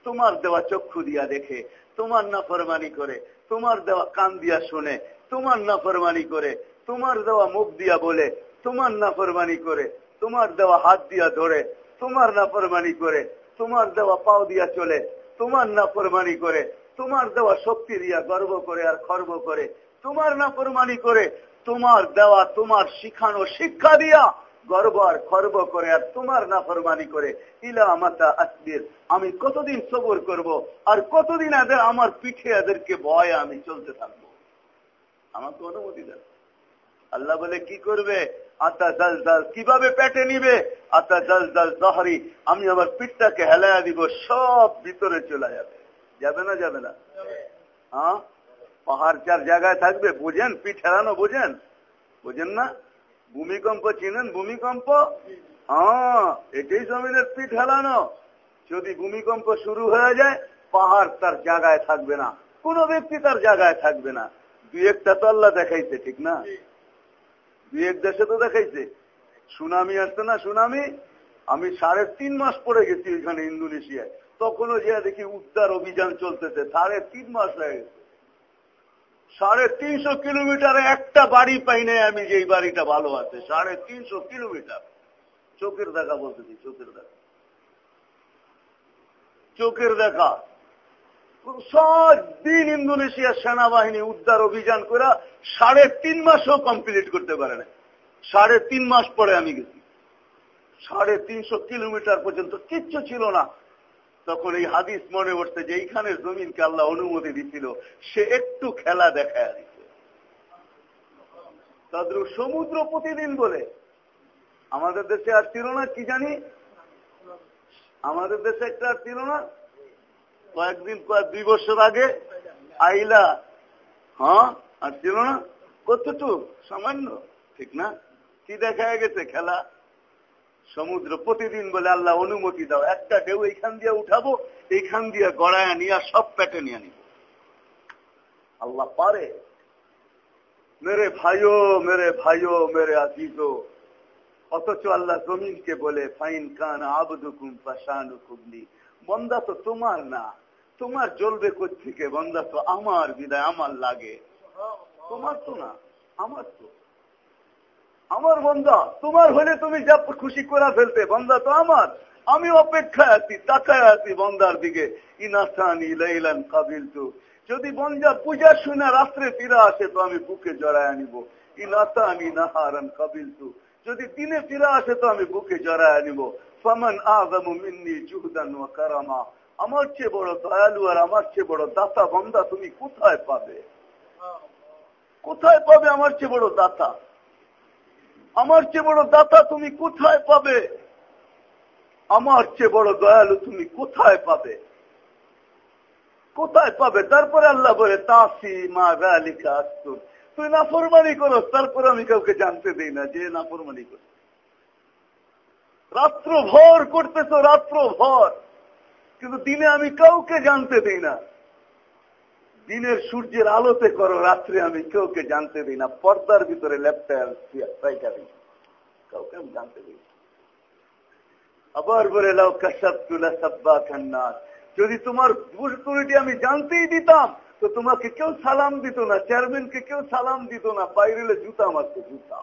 তোমার দেওয়া চক্ষু দিয়া দেখে, তোমার না ফরমানি করে, তোমার দেওয়া কান দিয়া শুনে, তোমার না ফরমানি করে, তোমার দেওয়া মুখ দিয়া বলে, তোমার না ফরমানি করে, তোমার দেওয়া হাত দিয়া ধরে, তোমার না ফরমানি করে, তোমার দেওয়া পাও দিয়া চলে তোমার না ফরমানি করে, তোমার দেওয়া শক্তি দিয়া গর্ব করে আর খর্ব করে, তোমার না ফরমানি করে, তোমার দেওয়া, তোমার শিখানো শিক্ষা দিয়া গর্ব আর খর্ব করে আর তোমার না ফরমানি করে। ইলা মাতা আসবির আমি কতদিন সবর করব আর কতদিন এদের আমার পিঠে এদেরকে ভয় আমি চলতে থাকব? আমাকে অনুমতি দেন আল্লাহ বলে, কি করবে? আতা জল জল কীভাবে পেটে নিবে? আতা জল জল জহরি, আমি আমার পিঠটাকে হেলায়া দিব, সব ভিতরে চলে যাবে। যাবে না যাবে না? হ্যাঁ? পাহাড় চার জায়গায় থাকবে, বুঝেন? পিঠ হেলানো বুঝেন? বুঝেন না? ভূমিকম্প চিনেন? ভূমিকম্প? হ্যাঁ এটাই জমিনের পিঠ হেলানো। যদি ভূমিকম্প শুরু হয়ে যায়, পাহাড় তার জায়গায় থাকবে না। কোন ব্যক্তি তার জায়গায় থাকবে না। দুই একটা তো আল্লাহ দেখাইছে, ঠিক না? দুই এক দেশে তো দেখাইছে। সুনামি আসছে না, সুনামি। আমি সাড়ে তিন মাস পরে গেছি ওইখানে ইন্দোনেশিয়ায়। তখনও যে দেখি উদ্ধার অভিযান চলতেছে, সাড়ে তিন মাস হয়ে গেছে। সাড়ে তিনশো কিলোমিটারে একটা বাড়ি পাই নাই আমি যে বাড়িটা ভালো আছে, সাড়ে তিনশো কিলোমিটার। চোখের দেখা বলতেছি চোখের দেখা। চোখের দেখা। সব দিন ইন্দোনেশিয়ার সেনাবাহিনী উদ্ধার অভিযান করে সাড়ে তিন মাসও কমপ্লিট করতে পারে না। সাড়ে তিন মাস পরে আমি গেছি। সাড়ে তিনশো কিলোমিটার পর্যন্ত কিচ্ছু ছিল না। তখন এই হাদিস মনে উঠছে যে এইখানে জমিনকে আল্লাহ অনুমতি দিছিল, সে একটু খেলা দেখায় দিচ্ছে তাদের সমুদ্র প্রতিদিন বলে, আমাদের দেশে আর ছিল না, কি জানি? আমাদের দেশে একটা আর ছিল না? কয়েকদিন, কয়েক দুই বছর আগে, আইলা হ্যাঁ? আর ছিল না? কতটুক? সামান্য। ঠিক না? কি দেখা গেছে খেলা? সমুদ্র প্রতিদিন বলে আল্লাহ অনুমতি দাও, একটা ঢেউ এইখান দিয়ে উঠাবো, এইখান দিয়ে গড়ায় নিয়ে সব প্যাটে নিয়ে নিব। আল্লাহ পারে। মেরে ভাইও মেরে ভাইও, মেরে আজিজো অথচ আল্লাহ জমিনকে বলে, ফাইন কান আবদুকুম পাশানু কুবলি বন্দা তো তোমার না। তোমার জ্বলবে কোথেকে বন্দা তো আমার বিদায়, আমার লাগে। তোমার তো না, আমার তো। আমার বন্দা তোমার হলে তুমি যা খুশি করে ফেলতে বন্দা তো আমার। আমি অপেক্ষায় আছি, তাকায় আছি বন্দার দিকে। যদি বন্দা পূজা শুনে রাত্রে ফিরে আসে তো আমি বুকে জড়ায় আনিব। ইনাসানি নাহারান কাবিল তু যদি দিনে ফিরে আসে তো আমি বুকে জড়ায় আনিব। ফমন আজমু জুহদান ও কারামা। আমার চেয়ে বড় দয়ালু আর আমার চেয়ে বড় দাতা বন্দা তুমি কোথায় পাবে? কোথায় পাবে আমার চেয়ে বড় দাতা? আমার চেয়ে বড় দাতা তুমি কোথায় পাবে? আমার চেয়ে বড় দয়ালু তুমি কোথায় পাবে? কোথায় পাবে? তারপরে আল্লাহ বলে, তাসি মা লিখা আসতুর। তুই নাফরমানি করো, তারপরে আমি কাউকে জানতে দিই না, যে নাফরমানি করো রাত্র ভর করতেছ রাত্র ভর কিন্তু দিনে আমি কাউকে জানতে দিই না। দিনের সূর্যের আলোতে করো, রাত্রে আমি কেউকে জানতে দিই না। পর্দার ভিতরে যদি তোমার ভুলটুরিটি আমি জানতেই দিতাম, তো তোমাকে কেউ সালাম দিত না, চেয়ারম্যানকে কেউ সালাম দিত না বাইরে জুতা মারত, জুতা।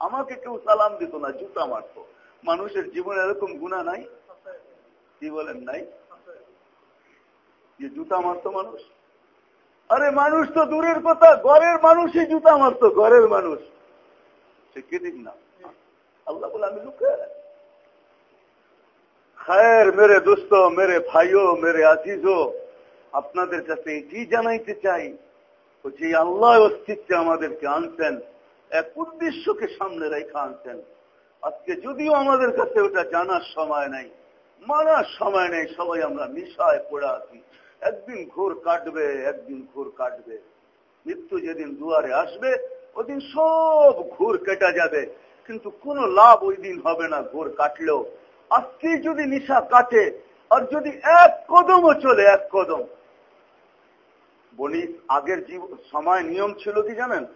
আমাকে কেউ সালাম দিত না, জুতা মারত। মানুষের জীবনে এরকম গুণা নাই? কি বলেন, নাই? যে জুতা মারত মানুষ? আরে মানুষ তো দূরের কথা, ঘরের মানুষই জুতা মারতো, ঘরের মানুষ। সে কে দিক না? আল্লাহ বলে, আমি লুকে। খায়ের মেরে দোস্ত, মেরে ভাইও, মেরে আজিজও, আপনাদের কাছে জানাইতে চাই। যে আল্লাহ অস্তিত্বে আমাদেরকে আনছেন এক উদ্দেশ্যকে সামনে রেখা আনছেন। আজকে যদিও আমাদের কাছে ওটা জানার সময় নাই, মানার সময় নেই, সবাই আমরা নিশায় পড়ে আছি। একদিন ঘোর কাটবে, একদিন ঘোর কাটবে। মৃত্যু যেদিন দুয়ারে আসবে, ওদিন সব ঘুর কেটা যাবে। কিন্তু কোনো লাভ ওই দিন হবে না ঘোর কাটলেও। আজকে যদি নিশা কাটে, আর যদি এক কদমও চলে, এক কদম। বলি আগের সময় নিয়ম ছিল কি জানেন?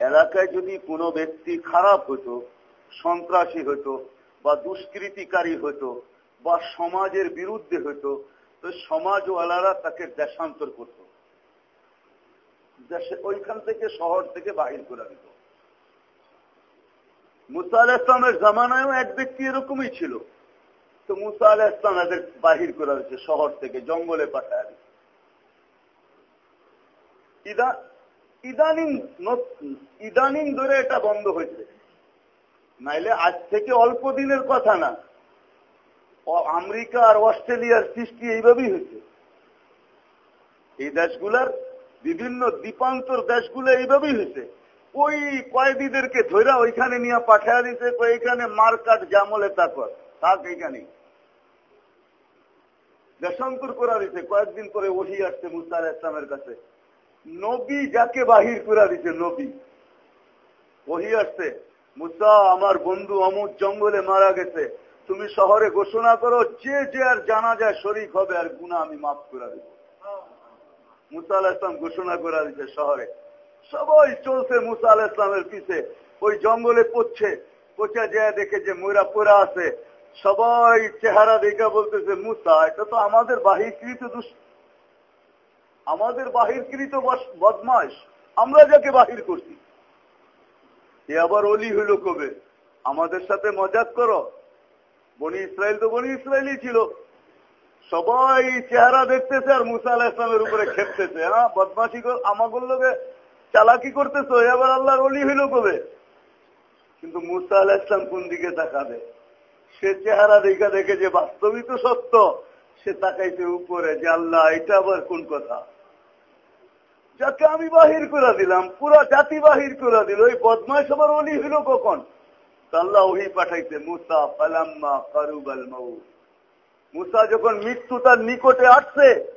এলাকায় যদি কোনো ব্যক্তি খারাপ হতো, সন্ত্রাসী হতো, বা দুষ্কৃতিকারী হতো, বা সমাজের বিরুদ্ধে হতো তো সমাজওয়ালারা তাকে দেশান্তর করত। দেশে ওইখান থেকে শহর থেকে বাহির করে দিত। মুসা আল ইসলামের জামানায়ও এক ব্যক্তি এরকমই ছিল। তো মুসা আল ইসলাম এদের বাহির করে দিচ্ছে শহর থেকে জঙ্গলে পাঠায় ইদানিং ইদানিং ধরে এটা বন্ধ হয়েছে। নাইলে আজ থেকে অল্প দিনের কথা না। আমেরিকা আর অস্ট্রেলিয়ার সৃষ্টি এইভাবেই হয়েছে। এই দেশগুলার বিভিন্ন দ্বীপান্তর দেশগুলো এইভাবেই হয়েছে। ওই কয়েদিদেরকে ধৈরা ওইখানে নিয়ে পাঠায় দিতে ওইখানে মারকাট জামলে তা থাক এইখানে দেশান্তর করা দিতে কয়েকদিন পরে ওহি আসছে মুসার ইসলামের কাছে। নবী যাকে বাহির করা দিছে, নবী। ওহি আসছে, মুসা, আমার বন্ধু অমুক জঙ্গলে মারা গেছে তুমি শহরে ঘোষণা করো, যে যে আর জানা যায় শরিক হবে আর গুণা আমি মাফ করে দিব। মুসা আল ইসলাম ঘোষণা করে দিচ্ছে শহরে। সবাই চলছে মুসা আল ইসলামের পিছে। ওই জঙ্গলে পড়ছে। পচা যায় দেখে যে ময়রা পোড়া আছে। সবাই চেহারা দেখে বলতেছে, মুসা, এটা তো আমাদের বাহিরকৃত দুষ আমাদের বাহিরকৃত বদমাস আমরা যাকে বাহির করছি। এ আবার অলি হইল কবে? আমাদের সাথে মজাক করো। বনি ইসরায়েল তো বনি ইসরায়েলই ছিল। সবাই চেহারা দেখতেছে আর মুসা আলাহ ইসলামের উপরে খেপতেছে। হ্যাঁ বদমাসি আমাগুর লোকে চালাকি করতেছো, এবার আল্লাহর অলি হইল কবে? কিন্তু মুসা আলাহ ইসলাম কোন দিকে তাকাবে? সে চেহারা দেখা দেখে যে বাস্তবিক সত্য, সে তাকাইছে উপরে যে আল্লাহ, এটা আবার কোন কথা? যাকে আমি বাহির করে দিলাম, পুরো জাতি বাহির করে দিল। ওই বদমাস আবার অলি হইল কখন? যখন মৃত্যু তার নিকটে আসছে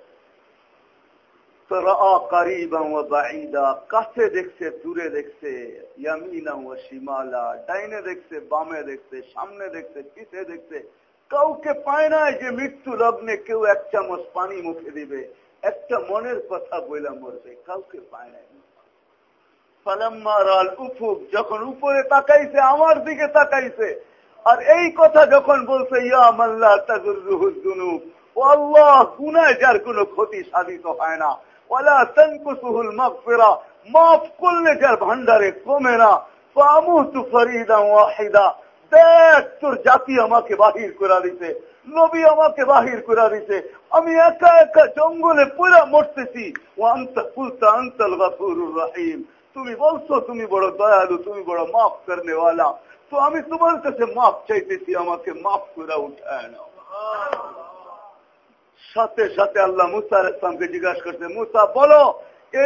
কাছে দেখছে, দূরে দেখছে ডাইনে দেখছে, বামে দেখছে, সামনে দেখছে, পিছে দেখছে, কাউকে পায় নাই যে মৃত্যু লগ্নে কেউ এক চামচ পানি মুখে দিবে। একটা মনের কথা বইলা মরবে কাউকে পায় নাই। উফুক, যখন উপরে তাকাইছে, আমার দিকে তাকাইছে। আর এই কথা যখন বলছে যার কোনো ক্ষতি সাধিত হয় না। ওলা মাফ করলে যার ভান্ডারে কমে না। দেখ, তোর জাতি আমাকে বাহির করে দিতে নবী আমাকে বাহির করে দিতে আমি একা একা জঙ্গলে পুরা মরতেছি। ও আন্ত আন্তল গাফুরুর রহিম। তুমি বলছো তুমি বড় দয়ালু তুমি বড় মাফ করনেওয়ালা। তো আমি তোমার কাছে মাফ চাইতেছি আমাকে মাফ করে উঠায় নাও। সাথে সাথে আল্লাহ মুসার ইসলামকে জিজ্ঞাসা করছে মুসা বলো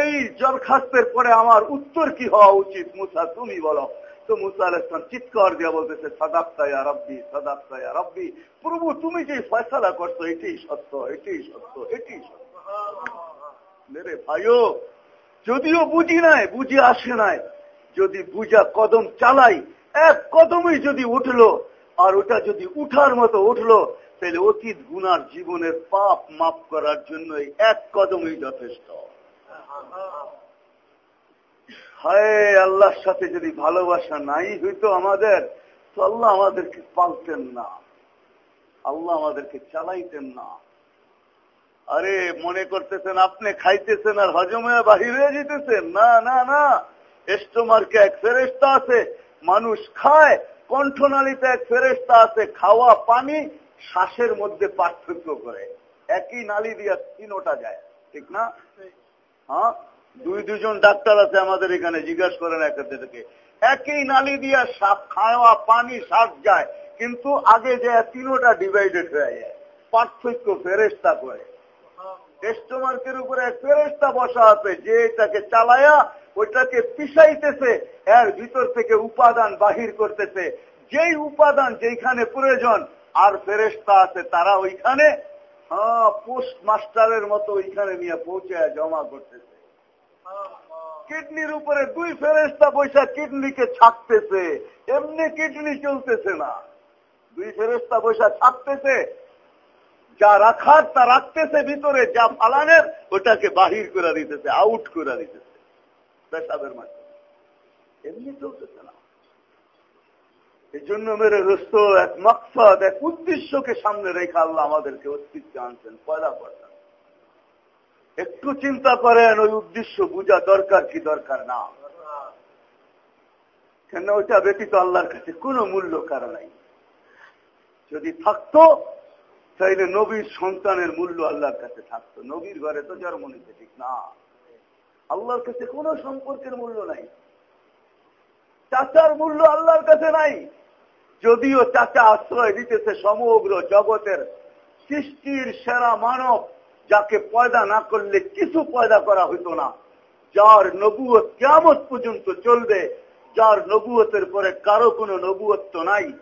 এই দরখাস্তের পরে আমার উত্তর কি হওয়া উচিত? মুসা তুমি বলো। তো মুসা আল ইসলাম চিৎকার দিয়া বলতেছে সদাপ্তায়া রব্বি সদাপ্তায়া রব্বি। প্রভু তুমি যে ফয়সলা করছ এটাই সত্য এটাই সত্য এটাই সত্য। মেরে ভাইও যদিও বুঝি নাই, বুঝি আসে নাই, যদি বুঝা কদম চালাই, এক কদমই যদি উঠল, আর ওটা যদি উঠার মতো উঠল, তাহলে অতীত গুনার জীবনের পাপ মাফ করার জন্য এক কদমই যথেষ্ট। হায়, আল্লাহর সাথে যদি ভালোবাসা নাই হইতো আমাদের, তো আল্লাহ আমাদেরকে পালতেন না। আল্লাহ আমাদেরকে চালাইতেন না। আরে মনে করতেছেন আপনি খাইতেছেন আর হজমে বাহির হয়ে যেতেছেন? না না না। এস্টোমার্কে এক ফেরেস্তা আছে, মানুষ খায়, কণ্ঠনালীতে এক ফেরেস্তা আছে, খাওয়া পানি শ্বাসের মধ্যে পার্থক্য করে। একই নালী দিয়া তিনোটা যায়, ঠিক না? হ্যাঁ? দুই দুজন ডাক্তার আছে আমাদের এখানে, জিজ্ঞাসা করেন থেকে একই নালী দিয়া খাওয়া পানি শ্বাস যায়, কিন্তু আগে যে তিনোটা ডিভাইডেড হয়ে যায়, পার্থক্য ফেরেস্তা করে। টেস্টমার্কের উপরে এক ফেরেস্তা বসা আছে, যে এটাকে চালায়া ওইটাকে পিসাইতেছে এর ভিতর থেকে উপাদান বাহির করতেছে। যেই উপাদান যেখানে প্রয়োজন, আর ফেরেস্তা আছে, তারা ওইখানে হ্যাঁ পোস্ট মাস্টারের মতো ওইখানে নিয়ে পৌঁছে জমা করতেছে। কিডনির উপরে দুই ফেরেস্তা পয়সা কিডনিকে ছাকতেছে। এমনি কিডনি চলতেছে না। দুই ফেরেস্তা পয়সা ছাকতেছে যা রাখার তা রাখতেছে ভিতরে, যা ফালানের, ওটাকে বাহির করে দিতেছে আউট করে দিতেছে। পেশাবের মাধ্যমে। এমনি চলতেছে না। এই জন্য মেরে রস্ত এক মকসদ, এক উদ্দেশ্যকে সামনে রেখে আল্লাহ আমাদেরকে অস্তিত্ব আনছেন, পয়লা পয়সা একটু চিন্তা করেন, ওই উদ্দেশ্য বুঝা দরকার কি দরকার না। কেন ওইটা ব্যতীত আল্লাহর কাছে কোনো মূল্য কারণ নাই। যদি থাকতো তাইলে নবীর সন্তানের মূল্য আল্লাহর কাছে থাকতো। নবীর ঘরে তো জন্ম নিতে ঠিক না। আল্লাহর কাছে কোন সম্পর্কের মূল্য নাই। চাচার মূল্য আল্লাহর কাছে নাই। যদিও চাচা আশ্রয় দিতেছে সমগ্র জগতের সৃষ্টির সেরা মানব, যাকে পয়দা না করলে কিছু পয়দা করা হইত না। যার নবুয়ত কেমত পর্যন্ত চলবে, যার নবুয়তের পরে কারও কোনো নবুয়ত্ব নাই,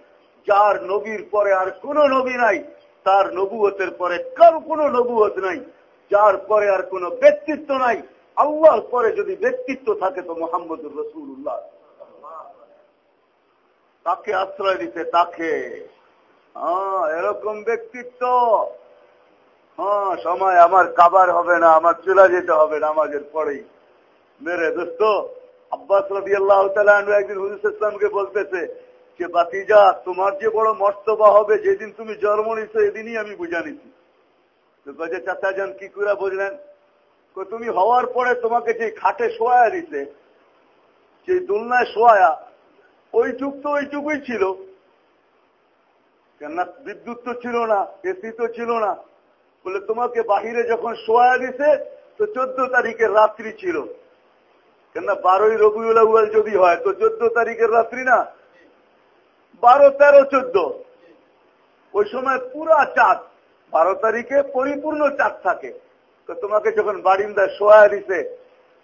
যার নবীর পরে আর কোন নবী নাই। তার নবুয়তের পরে কারও কোনো নবুয়ত নাই, যার পরে আর কোনো ব্যক্তিত্ব নাই। আল্লাহর পরে যদি ব্যক্তিত্ব থাকে তো মোহাম্মদুর রসুল্লাহ তাকে আশ্রয় দিতে তাকে। হ্যাঁ এরকম ব্যক্তিত্ব। হ্যাঁ সময় আমার কাবার হবে না, আমার চলে যেতে হবে না আমাদের পরেই। মেরে দোস্ত, আব্বাস রবি আল্লাহ একদিন হুজুর ইসলামকে বলতেছে যে বাতিজা, তোমার যে বড় মর্তবা হবে, যেদিন তুমি জন্ম নিছ, এদিনই আমি বুঝা নিছি। চাচা যান কি করে বুঝলেন তুমি হওয়ার পরে তোমাকে যে খাটে শোয়া দিছে সেই দোলনায় শোয়া, ওইটুক তো ওইটুকুই ছিল। কেননা বিদ্যুৎ তো ছিল না, এসি তো ছিল না। বলে, তোমাকে বাহিরে যখন শোয়া দিছে, তো চোদ্দ তারিখের রাত্রি ছিল। কেননা বারোই রবিউল যদি হয়, তো চোদ্দ তারিখের রাত্রি না বারো, তেরো, চোদ্দ। ওই সময় পুরা চাঁদ, বারো তারিখে পরিপূর্ণ চাঁদ থাকে। তো তোমাকে যখন বারিন্দায় শোয়া দিছে,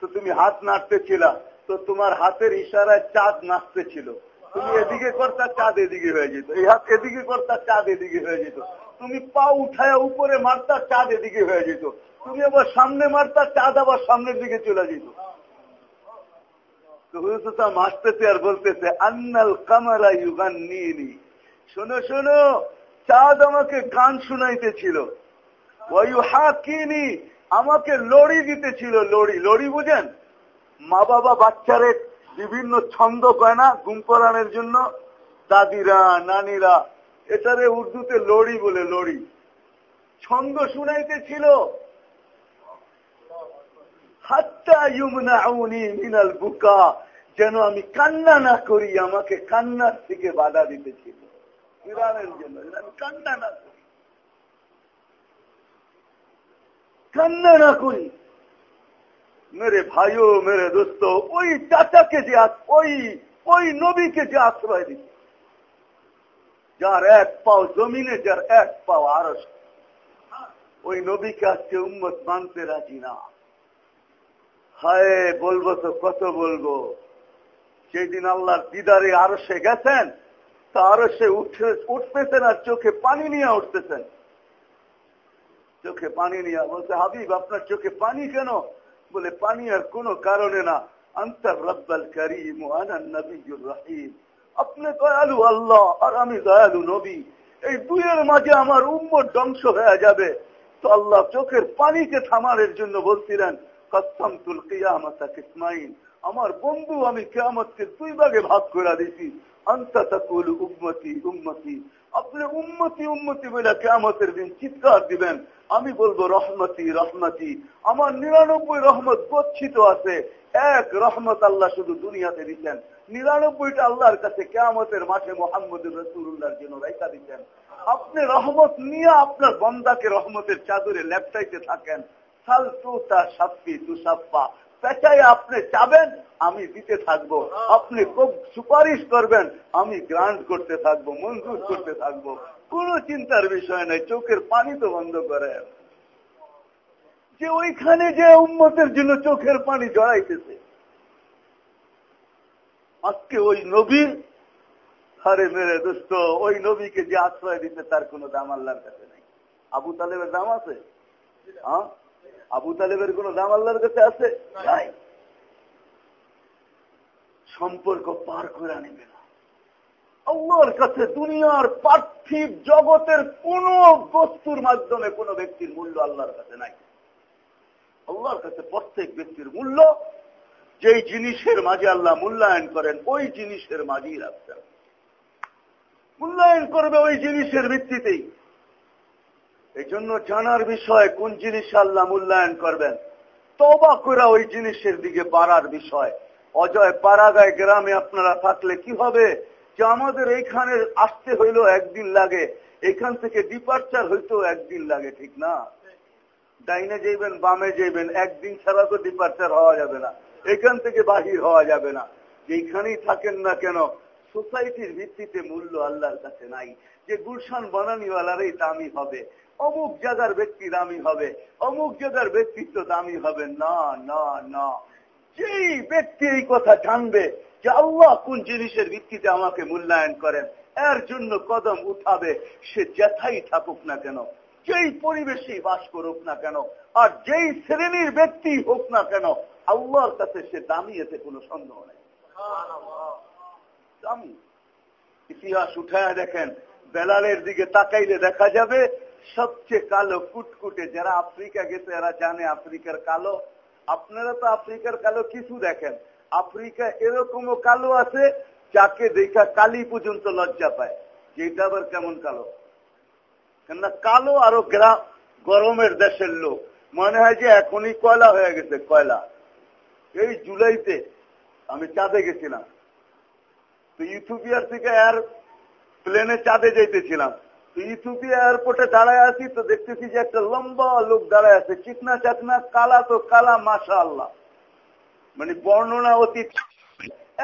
তো তুমি হাত নাড়তেছিলা, তো তোমার হাতের ইশারায় চাঁদ নাচতেছিল। তুমি এদিকে করতা চাঁদ এদিকে হয়ে যেত। এই হাত এদিকে করতা চাঁদ এদিকে হয়ে যেত। তুমি পা উঠায় উপরে মারতা চাঁদ এদিকে হয়ে যেত। তুমি আবার সামনে মারতা চাঁদ আবার সামনের দিকে চলে যেত। আর বলতেছে, আন্নাল কামারা নিয়ে শোনো শোনো, চাঁদ আমাকে গান শুনাইতেছিল। আমাকে লড়ি দিতেছিল, লড়ি। লড়ি বুঝেন? মা বাবা বাচ্চারে বিভিন্ন ছন্দ কয় না, গুম করানোর জন্য? দাদিরা, নানিরা এটারে উর্দুতে লড়ি বলে লড়ি। ছন্দ শুনাইতেছিল যেন আমি কান্না না করি, আমাকে কান্নার থেকে বাধা দিতেছিল। ইরানের কান্না না করি। মেরে ভাইও, মেরে দোস্ত, ওই চাচাকে যে ওই ওই নবীকে যে আশ্রয় দিচ্ছে। যার এক পাও জমিনে, যার এক পাও আরস ওই নবীকে আজকে উম্মত মানতে রাজি না। হায়, বলব তো কত বলব? সেই দিন আল্লাহর দিদারে আরও সে গেছেন, তা আরও সে উঠতেছেন আর চোখে পানি নিয়ে উঠতেছেন। চোখে পানি নিয়ে বলতে হাবিব, আপনার চোখে পানি কেন? বলে, পানি আর কোনো কারণে না। আন্তর রব্বাল করিম নবীর রাহিম। আপনি দয়ালু আল্লাহ আর আমি দয়ালু নবী। এই দুইয়ের মাঝে আমার উম্মর ধ্বংস হয়ে যাবে। তো আল্লাহ চোখের পানিকে থামারের জন্য বলছিলেন আমার বন্ধু, আমি কেয়ামতকে দুই ভাগে ভাগ করে দিছি। আন্তাকুল উম্মতি উম্মতি। আপনি উম্মতি উম্মতি বলে কেয়ামতের দিন চিৎকার দিবেন। আমি বলব, রহমতি রহমতি। আমার নিরানব্বই রহমত গচ্ছিত আছে। এক রহমত আল্লাহ শুধু দুনিয়াতে দিচ্ছেন নিরানব্বইটা আল্লাহর কাছে কেয়ামতের মাঠে মোহাম্মদ রসুল্লাহর জন্য রেখা দিচ্ছেন আপনি রহমত নিয়ে আপনার বন্দাকে রহমতের চাদরে লেপটাইতে থাকেন। আপনি চাবেন, আমি দিতে থাকব। আপনি খুব সুপারিশ করবেন, আমি গ্রান্ট করতে থাকব, মঞ্জুর করতে থাকব। কোন চিন্তার বিষয় নাই, চোখের পানি তো বন্ধ করে। যে ওইখানে যে উন্মতের জন্য চোখের পানি জড়াইতেছে। আজকে ওই নবীর হারে মেরে দোস্ত, ওই নবীকে যে আশ্রয় দিতে তার কোনো দাম আল্লাহর কাছে নেই। আবু তালেবের দাম আছে? হ্যাঁ? আবু তালেবের কোন দাম আল্লাহর কাছে আছে? নাই। সম্পর্ক পার করে নেবে না। আল্লাহর কাছে দুনিয়ার পার্থিব জগতের কোন বস্তুর মাধ্যমে কোন ব্যক্তির মূল্য আল্লাহর কাছে নাই। আল্লাহর কাছে প্রত্যেক ব্যক্তির মূল্য যেই জিনিসের মাঝে আল্লাহ মূল্যায়ন করেন ওই জিনিসের মাঝেই রাখছেন মূল্যায়ন করবে ওই জিনিসের ভিত্তিতেই। এই জন্য জানার বিষয় কোন জিনিস আল্লাহ মূল্যায়ন করবেন। তবা করে ওই জিনিসের দিকে বাড়ার বিষয়। অজয় পাড়াগায় গ্রামে আপনারা থাকলে কি হবে? যে আমাদের এইখানে আসতে হইলেও একদিন লাগে, এখান থেকে ডিপার্চার হইতেও একদিন লাগে, ঠিক না? ডাইনে যাইবেন, বামে যাইবেন, একদিন ছাড়া তো ডিপার্চার হওয়া যাবে না। এখান থেকে বাহির হওয়া যাবে না। যেখানেই থাকেন না কেন সোসাইটির ভিত্তিতে মূল্য আল্লাহর কাছে নাই। যে গুলশান বানানিওয়ালারই দামি হবে অমুক জায়গার ব্যক্তি দামি হবে, অমুক জায়গার ব্যক্তিত্ব দামি হবে। না না না। যেই ব্যক্তি এই কথা জানবে যে আল্লাহ কোন জিনিসের ভিত্তিতে আমাকে মূল্যায়ন করেন, এর জন্য কদম উঠাবে, সে যেথাই থাকুক না কেন, যেই পরিবেশেই বাস করুক না কেন, আর যেই শ্রেণির ব্যক্তি হোক না কেন, আল্লাহর কাছে সে দামি, এতে কোনো সন্দেহ নেই। দামি। ইতিহাস উঠায় দেখেন, বেলালের দিকে তাকাইলে দেখা যাবে সবচেয়ে কালো কুটকুটে যারা আফ্রিকা গেছে, এরা জানে আফ্রিকার কালো। আপনারা তো আফ্রিকার কালো কিছু দেখেন। আফ্রিকা এরকমও কালো আছে, যাকে দেখা কালি পর্যন্ত লজ্জা পায়। যেটা আবার কেমন কালো? কেননা কালো আরও গ্রাম গরমের দেশের লোক। মনে হয় যে এখনই কয়লা হয়ে গেছে, কয়লা। এই জুলাইতে আমি চাঁদে গেছিলাম। তো ইথিওপিয়ার থেকে এয়ার প্লেনে চাঁদে যাইতেছিলাম। ইথিওপিয়া এয়ারপোর্টে দাঁড়ায় আছি, তো দেখতেছি যে একটা লম্বা লোক দাঁড়ায় আছে। চিকনা চাকনা, কালা তো কালা মাসা আল্লাহ মানে বর্ণনা অতীত।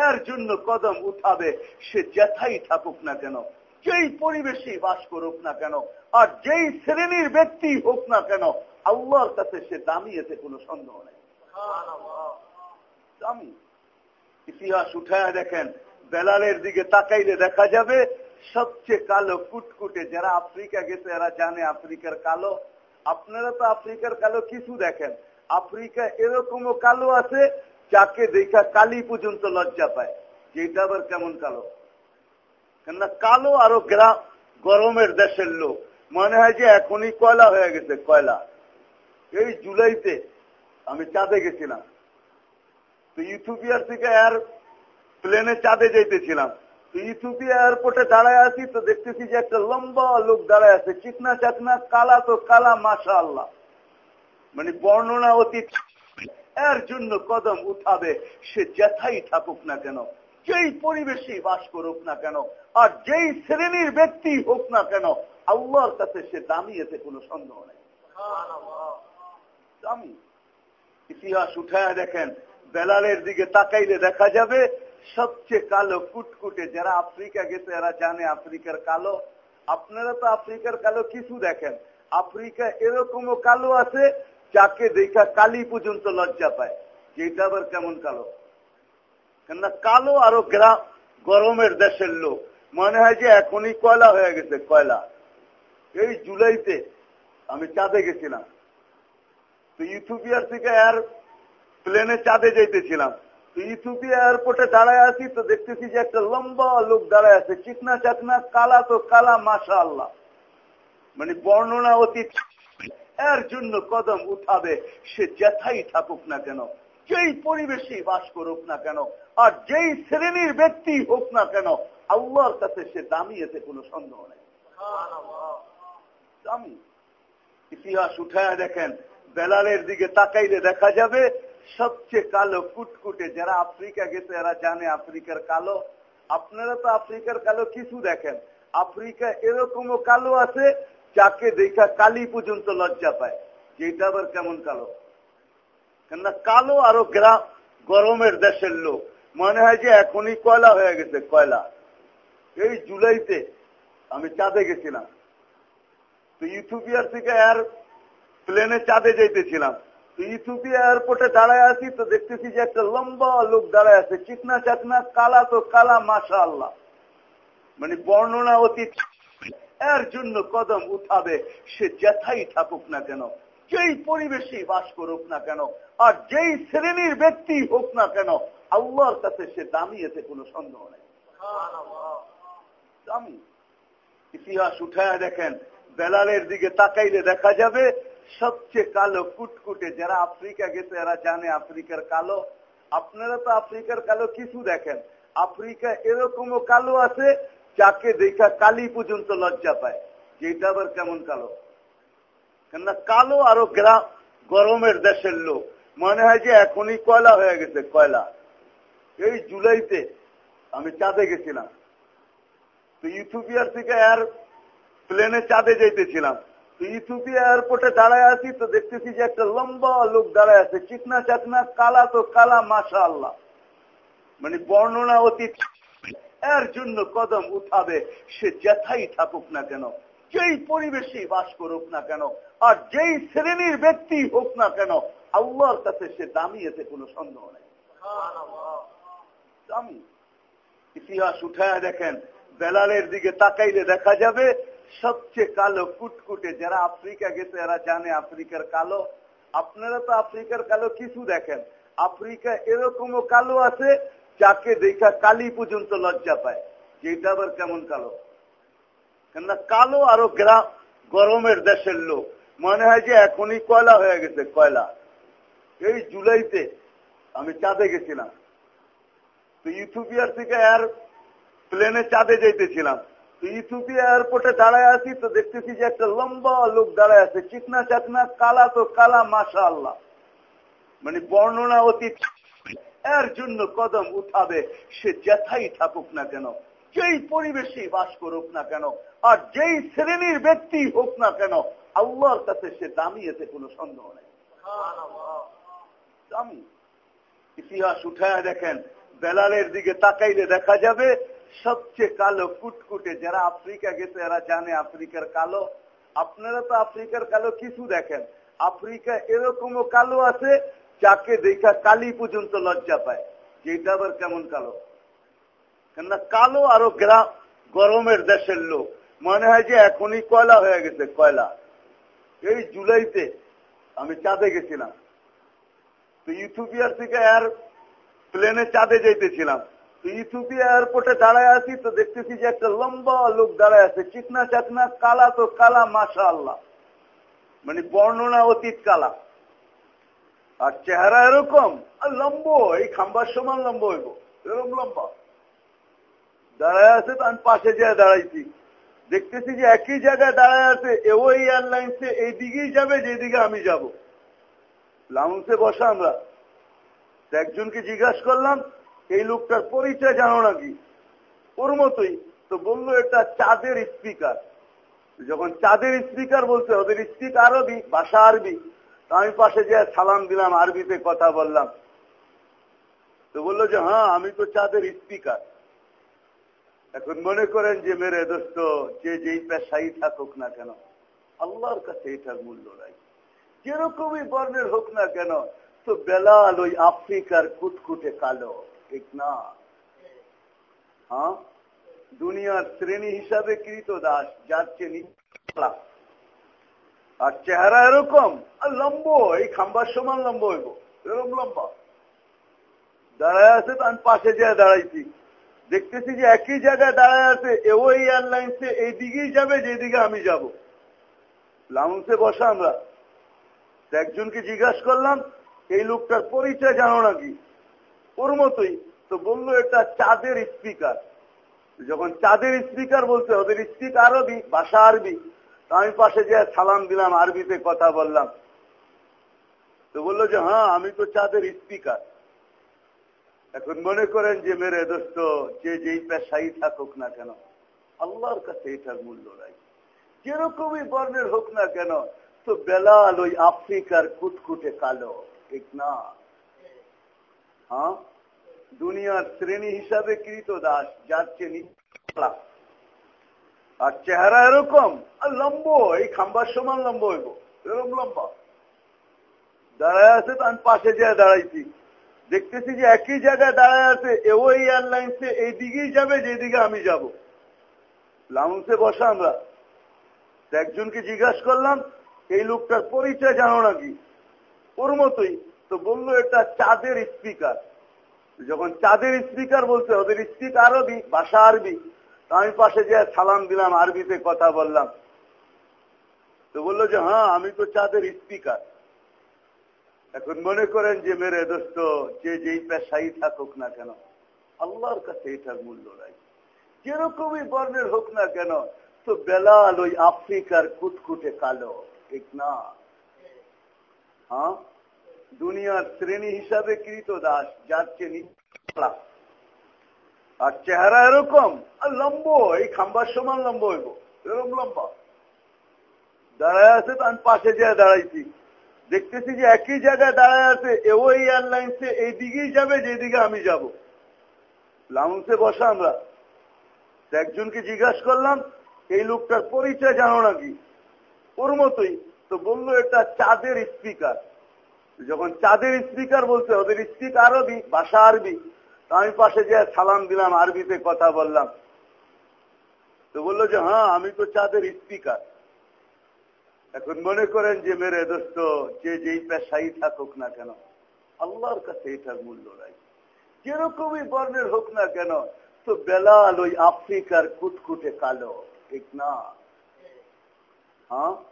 এর জন্য কদম উঠাবে, সে যেথাই থাকুক না কেন, যেই পরিবেশেই বাস করুক না কেন, আর যেই শ্রেণির ব্যক্তি হোক না কেন, আল্লাহর কাছে সে দামি, এতে কোনো সন্দেহ নেই। দামি। ইতিহাস উঠায় দেখেন, বেলালের দিকে তাকাইলে দেখা যাবে সবচেয়ে কালো কুটকুটে যারা আফ্রিকা গেছে, এরা জানে আফ্রিকার কালো। আপনারা তো আফ্রিকার কালো কিছু দেখেন। আফ্রিকা এরকমও কালো আছে, যাকে দেখা কালি পর্যন্ত লজ্জা পায়। যেটা আবার কেমন কালো? কেননা কালো আরও গ্রাম গরমের দেশের লোক। মনে হয় যে এখনই কয়লা হয়ে গেছে, কয়লা। এই জুলাইতে আমি চাঁদে গেছিলাম। তো ইথিওপিয়ার থেকে আর প্লেনে চাঁদে যাইতেছিলাম। ইথিওপিয়া এয়ারপোর্টে দাঁড়ায় আছি তো দেখতেছি যে একটা লম্বা লোক দাঁড়ায় আছে। চিকনা চাকনা, কালা তো কালা মাসা আল্লাহ মানে বর্ণনা অতীত। এর জন্য কদম উঠাবে, সে যেথাই থাকুক না কেন, যেই পরিবেশেই বাস করুক না কেন, আর যেই শ্রেণির ব্যক্তি হোক না কেন, আল্লাহর কাছে সে দামি, এতে কোনো সন্দেহ নেই। দামি। ইতিহাস উঠায় দেখেন, বেলালের দিকে তাকাইলে দেখা যাবে সবচেয়ে কালো কুটকুটে যারা আফ্রিকা গেছে, এরা জানে আফ্রিকার কালো। আপনারা তো আফ্রিকার কালো কিছু দেখেন। আফ্রিকা এরকমও কালো আছে, যাকে দেখা কালি পর্যন্ত লজ্জা পায়। যেটা আবার কেমন কালো? কেননা কালো আরও গ্রাম গরমের দেশের লোক। মনে হয় যে এখনই কয়লা হয়ে গেছে, কয়লা। এই জুলাইতে আমি চাঁদে গেছিলাম। তো ইথিওপিয়ার থেকে এয়ার প্লেনে চাঁদে যাইতেছিলাম। এয়ারপোর্টে দাঁড়ায় আছি তো দেখতেছি যে একটা লম্বা লোক দাঁড়ায় আছে। চিকনা চাকনা, কালা তো কালা মাসা আল্লাহ মানে বর্ণনা অতীত। এর জন্য কদম উঠাবে, সে যেথাই থাকুক না কেন, যেই পরিবেশে বাস করুক না কেন, আর যেই শ্রেণির ব্যক্তি হোক না কেন, আল্লাহর কাছে সে দামি, এতে কোনো সন্দেহ নেই। দামি। ইতিহাস উঠায় দেখেন, বেলালের দিকে তাকাইলে দেখা যাবে সবচেয়ে কালো কুটকুটে যারা আফ্রিকা গেছে, এরা জানে আফ্রিকার কালো। আপনারা তো আফ্রিকার কালো কিছু দেখেন। আফ্রিকা এরকমও কালো আছে, যাকে দেখা কালি পর্যন্ত লজ্জা পায়। যেটা আবার কেমন কালো? কেননা কালো আরও গ্রাম গরমের দেশের লোক। মনে হয় যে এখনই কয়লা হয়ে গেছে, কয়লা। এই জুলাইতে আমি চাঁদে গেছিলাম। তো ইথিওপিয়ার থেকে এয়ার প্লেনে চাঁদে যাইতেছিলাম। তো এয়ারপোর্টে দাঁড়ায় আছি তো দেখতেছি যে একটা লম্বা লোক দাঁড়ায় আছে। চিকনা চাকনা, কালা তো কালা মাসা আল্লাহ মানে বর্ণনা অতীত। এর জন্য কদম উঠাবে, সে যেথাই থাকুক না কেন, যেই পরিবেশেই বাস করুক না কেন, আর যেই শ্রেণির ব্যক্তি হোক না কেন, আল্লাহর কাছে সে দামি, এতে কোনো সন্দেহ নেই। দামি। ইতিহাস উঠায় দেখেন, বেলালের দিকে তাকাইলে দেখা যাবে সবচেয়ে কালো কুটকুটে যারা আফ্রিকা গেছে, এরা জানে আফ্রিকার কালো। আপনারা তো আফ্রিকার কালো কিছু দেখেন। আফ্রিকা এরকমও কালো আছে, যাকে দেখা কালি পর্যন্ত লজ্জা পায়। যেটা আবার কেমন কালো? কেননা কালো আরও গ্রাম গরমের দেশের লোক। মনে হয় যে এখনই কয়লা হয়ে গেছে, কয়লা। এই জুলাইতে আমি চাঁদে গেছিলাম। তো ইথিওপিয়ার থেকে এয়ার প্লেনে চাঁদে যেতেছিলাম তো ইথিওপিয়া এয়ারপোর্টে দাঁড়ায় আছি তো দেখতেছি যে একটা লম্বা লোক দাঁড়ায় আছে। চিকনা চাকনা, কালা তো কালা মাসা আল্লাহ মানে বর্ণনা অতীত। এর জন্য কদম উঠাবে, সে যেথাই থাকুক না কেন, যেই পরিবেশেই বাস করুক না কেন, আর যেই শ্রেণির ব্যক্তি হোক না কেন, আল্লাহর কাছে সে দামি এতে কোনো সন্দেহ নেই। দামি। ইতিহাস উঠায় দেখেন, বেলালের দিকে তাকাইলে দেখা যাবে সবচেয়ে কালো কুটকুটে যারা আফ্রিকা গেছে, এরা জানে আফ্রিকার কালো। আপনারা তো আফ্রিকার কালো কিছু দেখেন। আফ্রিকা এরকমও কালো আছে যাকে দেখা কালি পর্যন্ত লজ্জা পায়। যেটা আবার কেমন কালো? কেননা কালো আরও গ্রাম গরমের দেশের লোক। মনে হয় যে এখনই কয়লা হয়ে গেছে, কয়লা। এই জুলাইতে আমি চাঁদে গেছিলাম। তো ইথিওপিয়ার থেকে এয়ার প্লেনে চাঁদে যেতেছিলাম ইথিওপিয়া এয়ারপোর্টে দাঁড়ায় আছি তো দেখতেছি যে একটা লম্বা লোক দাঁড়ায় আছে। চিকনা চাকনা, কালা তো কালা মাসা আল্লাহ মানে বর্ণনা অতীত এর জন্য কদম উঠাবে, সে যেথাই থাকুক না কেন, যেই পরিবেশেই বাস করুক না কেন, আর যেই শ্রেণির ব্যক্তি হোক না কেন, আল্লাহর কাছে সে দামি, এতে কোনো সন্দেহ নেই। দামি। ইতিহাস উঠায় দেখেন, বেলালের দিকে তাকাইলে দেখা যাবে সবচেয়ে কালো কুটকুটে যারা আফ্রিকা গেছে, এরা জানে আফ্রিকার কালো। আপনারা তো আফ্রিকার কালো কিছু দেখেন। আফ্রিকা এরকমও কালো আছে, যাকে দেখা কালি পর্যন্ত লজ্জা পায়। যেটা আবার কেমন কালো? কেননা কালো আরও গ্রাম গরমের দেশের লোক। মনে হয় যে এখনই কয়লা হয়ে গেছে, কয়লা। এই জুলাইতে আমি চাঁদে গেছিলাম। তো ইথিওপিয়ার থেকে এয়ার প্লেনে চাঁদে যেতেছিলাম ইথিওপিয়া এয়ারপোর্টে দাঁড়ায় আছি তো দেখতেছি যে একটা লম্বা লোক দাঁড়ায় আছে। চিকনা চাকনা, কালা তো কালা মাসা আল্লাহ মানে বর্ণনা অতীত কালা। আর চেহারা এরকম, আর লম্ব, এই খাম্বার সমান লম্ব হইব। এরকম লম্বা। দাঁড়ায় আছে তো আমি পাশে যেয়ে দাঁড়াইছি। দেখতেছি যে একই জায়গায় দাঁড়ায় আছে এও এয়ারলাইন্সে এই দিকেই যাবে, যেদিকে আমি যাব। লাউন্সে বসা আমরা। একজনকে জিজ্ঞাসা করলাম এই লোকটার পরিচয় জানো নাকি? ওর মতোই। তো বলল, এটা চাঁদের স্পিকার। যখন চাঁদের স্পিকার বলছে, ওদের স্পিক আরবি, ভাষা আরবি। আমি পাশে যে সালাম দিলাম, আরবিতে কথা বললাম। তো বলল যে হ্যাঁ আমি তো চাঁদের স্পিকার। এখন মনে করেন যে, মেরে দোস্ত, যে যেই পেশাই থাকুক না কেন, আল্লাহর কাছে এটার মূল্য নাই। যেরকমই বর্ণের হোক না কেন, তো বেলাল ওই আফ্রিকার কুটকুটে কালো। ঠিক না হ্যাঁ? দুনিয়ার শ্রেণি হিসাবে কৃত দাস, যার চেয়ে আর চেহারা এরকম, আর লম্ব, এই খাম্বার সমান লম্ব হইব, এরকম লম্বা। দাঁড়ায় আছে তো আমি পাশে যেয়ে দাঁড়াইছি। দেখতেছি যে একই জায়গায় দাঁড়ায় আছে, এও এই এয়ারলাইন্সে এই দিকেই যাবে যেদিকে আমি যাব। লাউন্সে বসা আমরা। একজনকে জিজ্ঞাসা করলাম, এই লোকটার পরিচয় জানো নাকি? ওর মতোই। তো বলল, এটা চাঁদের স্পিকার। যখন চাঁদের স্পিকার বলছে, ওদের স্পিক আরবি, ভাষা আরবি। আমি পাশে যে সালাম দিলাম, আরবিতে কথা বললাম। তো বলল যে হ্যাঁ আমি তো চাঁদের স্পিকার। এখন মনে করেন যে, মেরে দোস্ত, যে যেই পেশাই থাকুক না কেন, আল্লাহর কাছে এটার মূল্য নাই। যেরকমই বর্ণের হোক না কেন, তো বেলাল ওই আফ্রিকার কুটকুটে কালো, ঠিক না? হ্যাঁ? দুনিয়ার শ্রেণি হিসাবে কৃত দাস, যার চেয়ে আর চেহারা এরকম, আর লম্ব, এই খাম্বার সমান লম্ব হইব, এরকম লম্বা। দাঁড়ায় আছে তো আমি পাশে যেয়ে দাঁড়াইছি। দেখতেছি যে একই জায়গায় দাঁড়ায় আছে, এও এয়ারলাইন্সে এই দিকেই যাবে যেদিকে আমি যাব। লাউন্সে বসা আমরা। একজনকে জিজ্ঞাসা করলাম, এই লোকটার পরিচয় জানো নাকি? ওর মতোই। তো বলল, এটা চাঁদের স্পিকার যখন চাঁদের স্পিকার বলছে, ওদের স্পিক আরবি, ভাষা আরবি। আমি পাশে যে সালাম দিলাম, আরবিতে কথা বললাম। তো বলল যে হ্যাঁ আমি তো চাঁদের স্পিকার এখন মনে করেন যে, মেরে দোস্ত, যে যেই পেশাই থাকুক না কেন, আল্লাহর কাছে এটার মূল্য নাই। যেরকমই বর্ণের হোক না কেন, তো বেলাল ওই আফ্রিকার কুটকুটে কালো, ঠিক না? হ্যাঁ? দুনিয়ার শ্রেণি হিসাবে কৃত দাস, যার চেয়ে আর চেহারা এরকম, আর লম্ব, এই খাম্বার সমান লম্ব হইব, এরকম লম্বা। দাঁড়ায় আছে তো আমি পাশে যেয়ে দাঁড়াইছি। দেখতেছি যে একই জায়গায় দাঁড়ায় আছে, এও এই এয়ারলাইন্সে এই দিকেই যাবে যেদিকে আমি যাব। লাউন্সে বসা আমরা। একজনকে জিজ্ঞাসা করলাম, এই লোকটার পরিচয় জানো নাকি? ওর মতোই। তো বলল, এটা চাঁদের স্পিকার যখন চাঁদের স্পিকার বলছে, ওদের স্পিক আরবি, ভাষা আরবি। আমি পাশে যে সালাম দিলাম, আরবিতে কথা বললাম। তো বলল যে হ্যাঁ আমি তো চাঁদের স্পিকার। এখন মনে করেন যে, মেরে দোস্ত, যে যেই পেশাই থাকুক না কেন, আল্লাহর কাছে এটার মূল্য নাই। যেরকমই বর্ণের হোক না কেন, তো বেলাল ওই আফ্রিকার কুটকুটে কালো, ঠিক না? হ্যাঁ?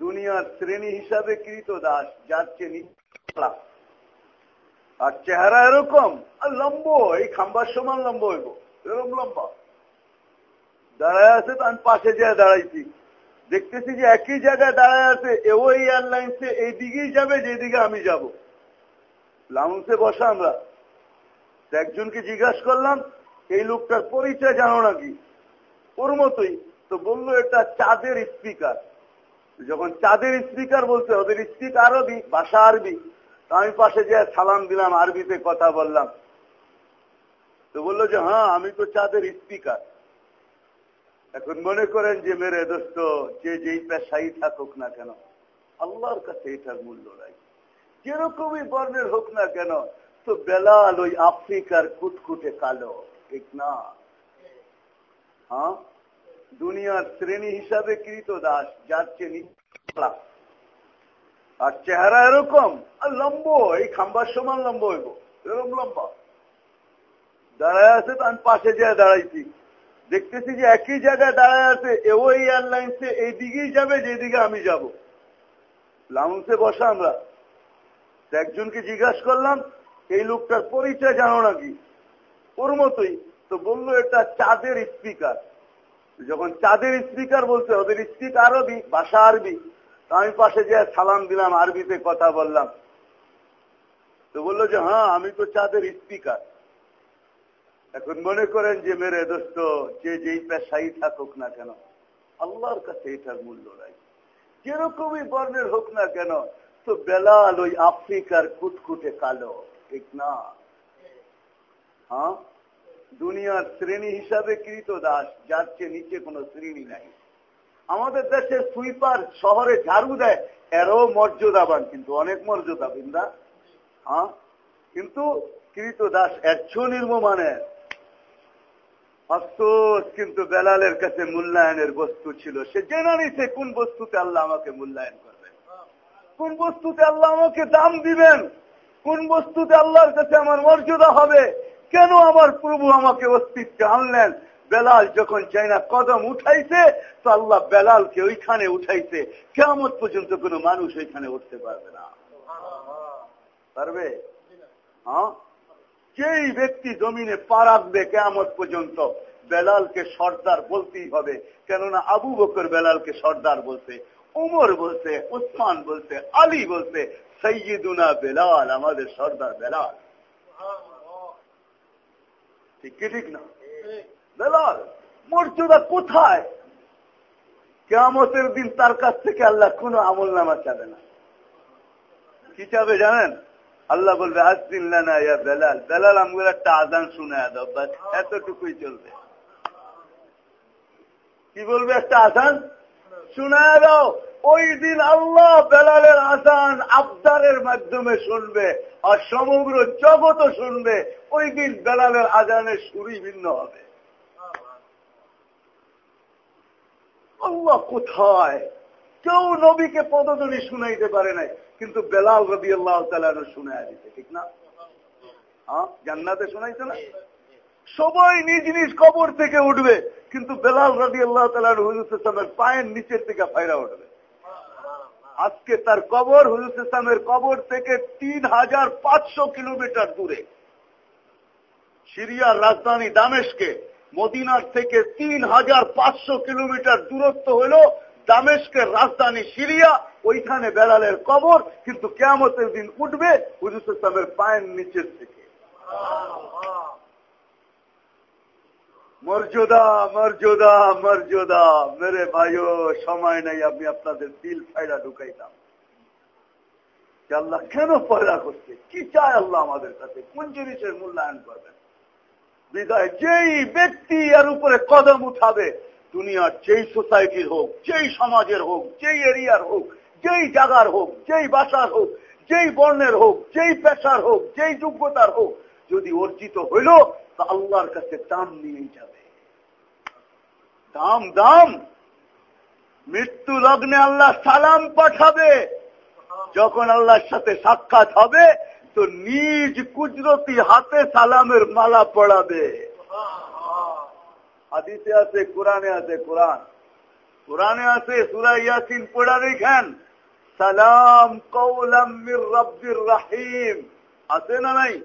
দুনিয়ার শ্রেণি হিসাবে কৃত দাস, যার চেয়ে আর চেহারা এরকম, আর লম্ব, এই খাম্বার সমান লম্ব হইব, এরকম লম্বা। দাঁড়ায় আছে তো আমি পাশে যেয়ে দাঁড়াইছি। দেখতেছি যে একই জায়গায় দাঁড়ায় আছে, এও এই এয়ারলাইন্সে এই দিকেই যাবে যেদিকে আমি যাব। লাউন্সে বসা আমরা। একজনকে জিজ্ঞাসা করলাম, এই লোকটার পরিচয় জানো নাকি? ওর মতোই। তো বলল, এটা চাঁদের স্পিকার যখন চাঁদের স্পিকার বলছে, ওদের স্পিক আরবি, ভাষা আরবি। আমি পাশে যে সালাম দিলাম, আরবিতে কথা বললাম। তো বলল যে হ্যাঁ আমি তো চাঁদের স্পিকার। এখন মনে করেন যে, মেরে দোস্ত, যে যেই পেশাই থাকুক না কেন, আল্লাহর কাছে এটার মূল্য নাই। যেরকমই বর্ণের হোক না কেন, তো বেলাল ওই আফ্রিকার কুটকুটে কালো, ঠিক না? হ্যাঁ? দুনিয়ার শ্রেণি হিসাবে কৃত দাস, যার চেয়ে আর চেহারা এরকম, আর লম্ব, এই খাম্বার সমান লম্ব হইব, এরকম লম্বা। দাঁড়ায় আছে তো আমি পাশে যেয়ে দাঁড়াইছি। দেখতেছি যে একই জায়গায় দাঁড়ায় আছে, এও এই এয়ারলাইন্সে এই দিকেই যাবে যেদিকে আমি যাব। লাউন্সে বসা আমরা। একজনকে জিজ্ঞাসা করলাম, এই লোকটার পরিচয় জানো নাকি? ওর মতোই। তো বলল, এটা চাঁদের স্পিকার যখন চাঁদের স্পিকার বলছে, ওদের স্পিক আরবি, ভাষা আরবি। আমি পাশে যে সালাম দিলাম, আরবিতে কথা বললাম। তো বলল যে হ্যাঁ আমি তো চাঁদের স্পিকার। এখন মনে করেন যে, মেরে দোস্ত, যে যেই পেশাই থাকুক না কেন, আল্লাহর কাছে এটার মূল্য নাই। যেরকমই বর্ণের হোক না কেন, তো বেলাল ওই আফ্রিকার কুটকুটে কালো, ঠিক না? হ্যাঁ? দুনিয়ার শ্রেণি হিসাবে কৃত দাস, যার নিচে কোনো শ্রেণি নাই। আমাদের দেশের সুইপার শহরে ঝাড়ু দেয়, এরও মর্যাদাবান, কিন্তু অনেক মর্যাদা বৃন্দা হ্যাঁ? কিন্তু কৃত দাস এচ্ছ নির্মমানের। আফসোস, কিন্তু বেলালের কাছে মূল্যায়নের বস্তু ছিল সে। জেনে নিছে কোন বস্তুতে আল্লাহ আমাকে মূল্যায়ন করবেন? কোন বস্তুতে আল্লাহ আমাকে দাম দিবেন? কোন বস্তুতে আল্লাহর কাছে আমার মর্যাদা হবে? কেন আমার প্রভু আমাকে অস্তিত্বে আনলেন? বেলাল যখন চাইনা কদম উঠাইছে, তো আল্লাহ বেলালকে ওইখানে উঠাইছে। কেমন পর্যন্ত কোনো মানুষ ওইখানে উঠতে পারবে না। পারবে? হ্যাঁ? যেই ব্যক্তি জমিনে পা রাখবে কেমন পর্যন্ত, বেলালকে সর্দার বলতেই হবে। কেননা আবু বকর বেলালকে সর্দার বলছে, উমর বলছে, উসমান বলছে, আলী বলছে, সৈয়দুনা বেলাল, আমাদের সর্দার বেলাল। ঠিক কি ঠিক না? বেলাল, মর্যাদা কোথায়? কেমতের দিন তার কাছ থেকে আল্লাহ কোনো আমল নামা চাবে না। কি চাবে জানেন? আল্লাহ বলবে আসদিল্লা ইয়া বেলাল। বেলাল আমগুলো একটা আদান শুনে দাও এতটুকুই চলবে। কি বলবে একটা আসান শুনে দাও। ওই দিন আল্লাহ বেলালের আসান আবদারের মাধ্যমে শুনবে আর সমগ্র জগৎ শুনবে। ওই দিন বেলালের আজানের সুরই ভিন্ন হবে। আল্লাহ কোথায়? কেউ নবীকে পদজনী শুনাইতে পারে নাই, কিন্তু বেলাল রবি আল্লাহ তালানো শুনে দিতে ঠিক না? হ্যাঁ জান্নাতে শোনাইছে না? সবাই নিজ নিজ কবর থেকে উঠবে, কিন্তু বেলাল রাজি আল্লাহ তালার হুজুর পায়ের নিচের থেকে ফাইরা উঠবে। আজকে তার কবর হুজুর ইসলামের কবর থেকে তিন হাজার পাঁচশো কিলোমিটার দূরে। সিরিয়ার রাজধানী দামেশকে মদিনার থেকে তিন হাজার পাঁচশো কিলোমিটার দূরত্ব হল দামেশকের রাজধানী সিরিয়া। ওইখানে বেলালের কবর, কিন্তু কেমতের দিন উঠবে হুজুর ইসলামের পায়ের নিচের থেকে। মর্যাদা মর্যাদা মর্যাদা। মেরে ভাইও, সময় নেই, আমি আপনাদের দিল ফাইডা ঢুকাইতাম আল্লাহ কেন পয়দা করছে? কি চায় আল্লাহ আমাদের কাছে? কোন জিনিসের মূল্যায়ন করবেন? বিদায়, যেই ব্যক্তি এর উপরে কদম উঠাবে, দুনিয়ার যেই সোসাইটির হোক, যেই সমাজের হোক, যেই এরিয়ার হোক, যেই জায়গার হোক, যেই বাসার হোক, যেই বর্ণের হোক, যেই পেশার হোক, যেই যোগ্যতার হোক, যদি অর্জিত হইল, তা আল্লাহর কাছে দাম নিয়েই যাবে। দাম দাম। মৃত্যু লগ্নে আল্লাহ সালাম পাঠাবে। যখন আল্লাহর সাথে সাক্ষাৎ হবে, তো নিজ কুজরতি হাতে সালামের মালা পড়াবে। হাদিসে আছে, কোরআনে আছে, কোরআন। কোরআনে আছে, সুরা ইয়াসিন পড়া দেখেন। সালাম কৌলাম রব্বির রাহিম। আছে না নাই?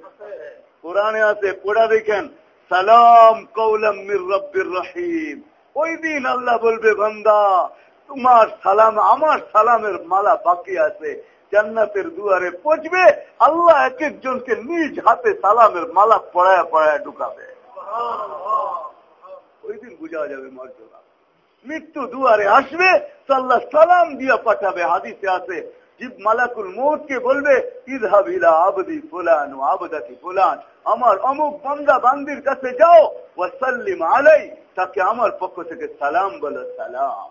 কোরআনে আছে, পড়া দেখেন। সালাম কৌলাম রব্বির রাহিম। ওই দিন আল্লাহ বলবে, বান্দা, তোমার সালাম, আমার সালামের মালা বাকি আছে, জান্নাতের দুয়ারে পচবে, আল্লাহ এক একজনকে নিজ হাতে সালামের মালা পড়ায় পড়ায় ঢুকাবে। ওই দিন বুঝা যাবে মর্যাদা। মৃত্যু দুয়ারে আসবে, তো আল্লাহ সালাম দিয়া পাঠাবে, হাদিসে আছে, জিব মালাকুল মৌতকে বলবে ইদহাবিলা আবদি ফুলান ও আবদাতি ফুলান। আমার অমুক বন্দা বান্দির কাছে যাও ওয়াসাল্লিম আলাই, তাকে আমার পক্ষ থেকে সালাম বলো, সালাম।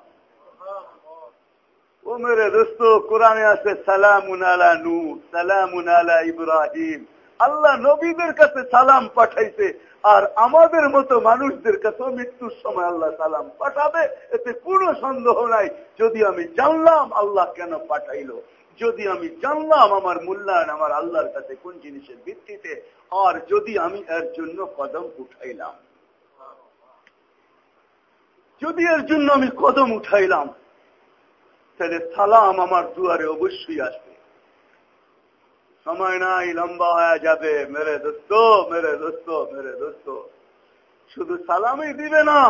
ও মেরে দোস্ত, কোরআনে আছে সালামুন আলা নূ সালামুন আলা ইব্রাহিম। আল্লাহ নবীদের কাছে সালাম পাঠাইছে, আর আমাদের মতো মানুষদের কাছে মৃত্যুর সময় আল্লাহ সালাম পাঠাবে, এতে কোনো সন্দেহ নাই। যদি আমি জানলাম আল্লাহ কেন পাঠাইলো, যদি আমি জানলাম আমার মূল্যায়ন আমার আল্লাহর কাছে কোন জিনিসের ভিত্তিতে আর যদি আমি এর জন্য কদম উঠাইলাম, যদি এর জন্য আমি কদম উঠাইলাম, তাহলে সালাম আমার দুয়ারে অবশ্যই আসবে। সময় নাই, লম্বা হয়ে যাবে, মেরে দোস্ত মেরে দোস্ত মেরে দোস্ত। শুধু সালামই দিবে না,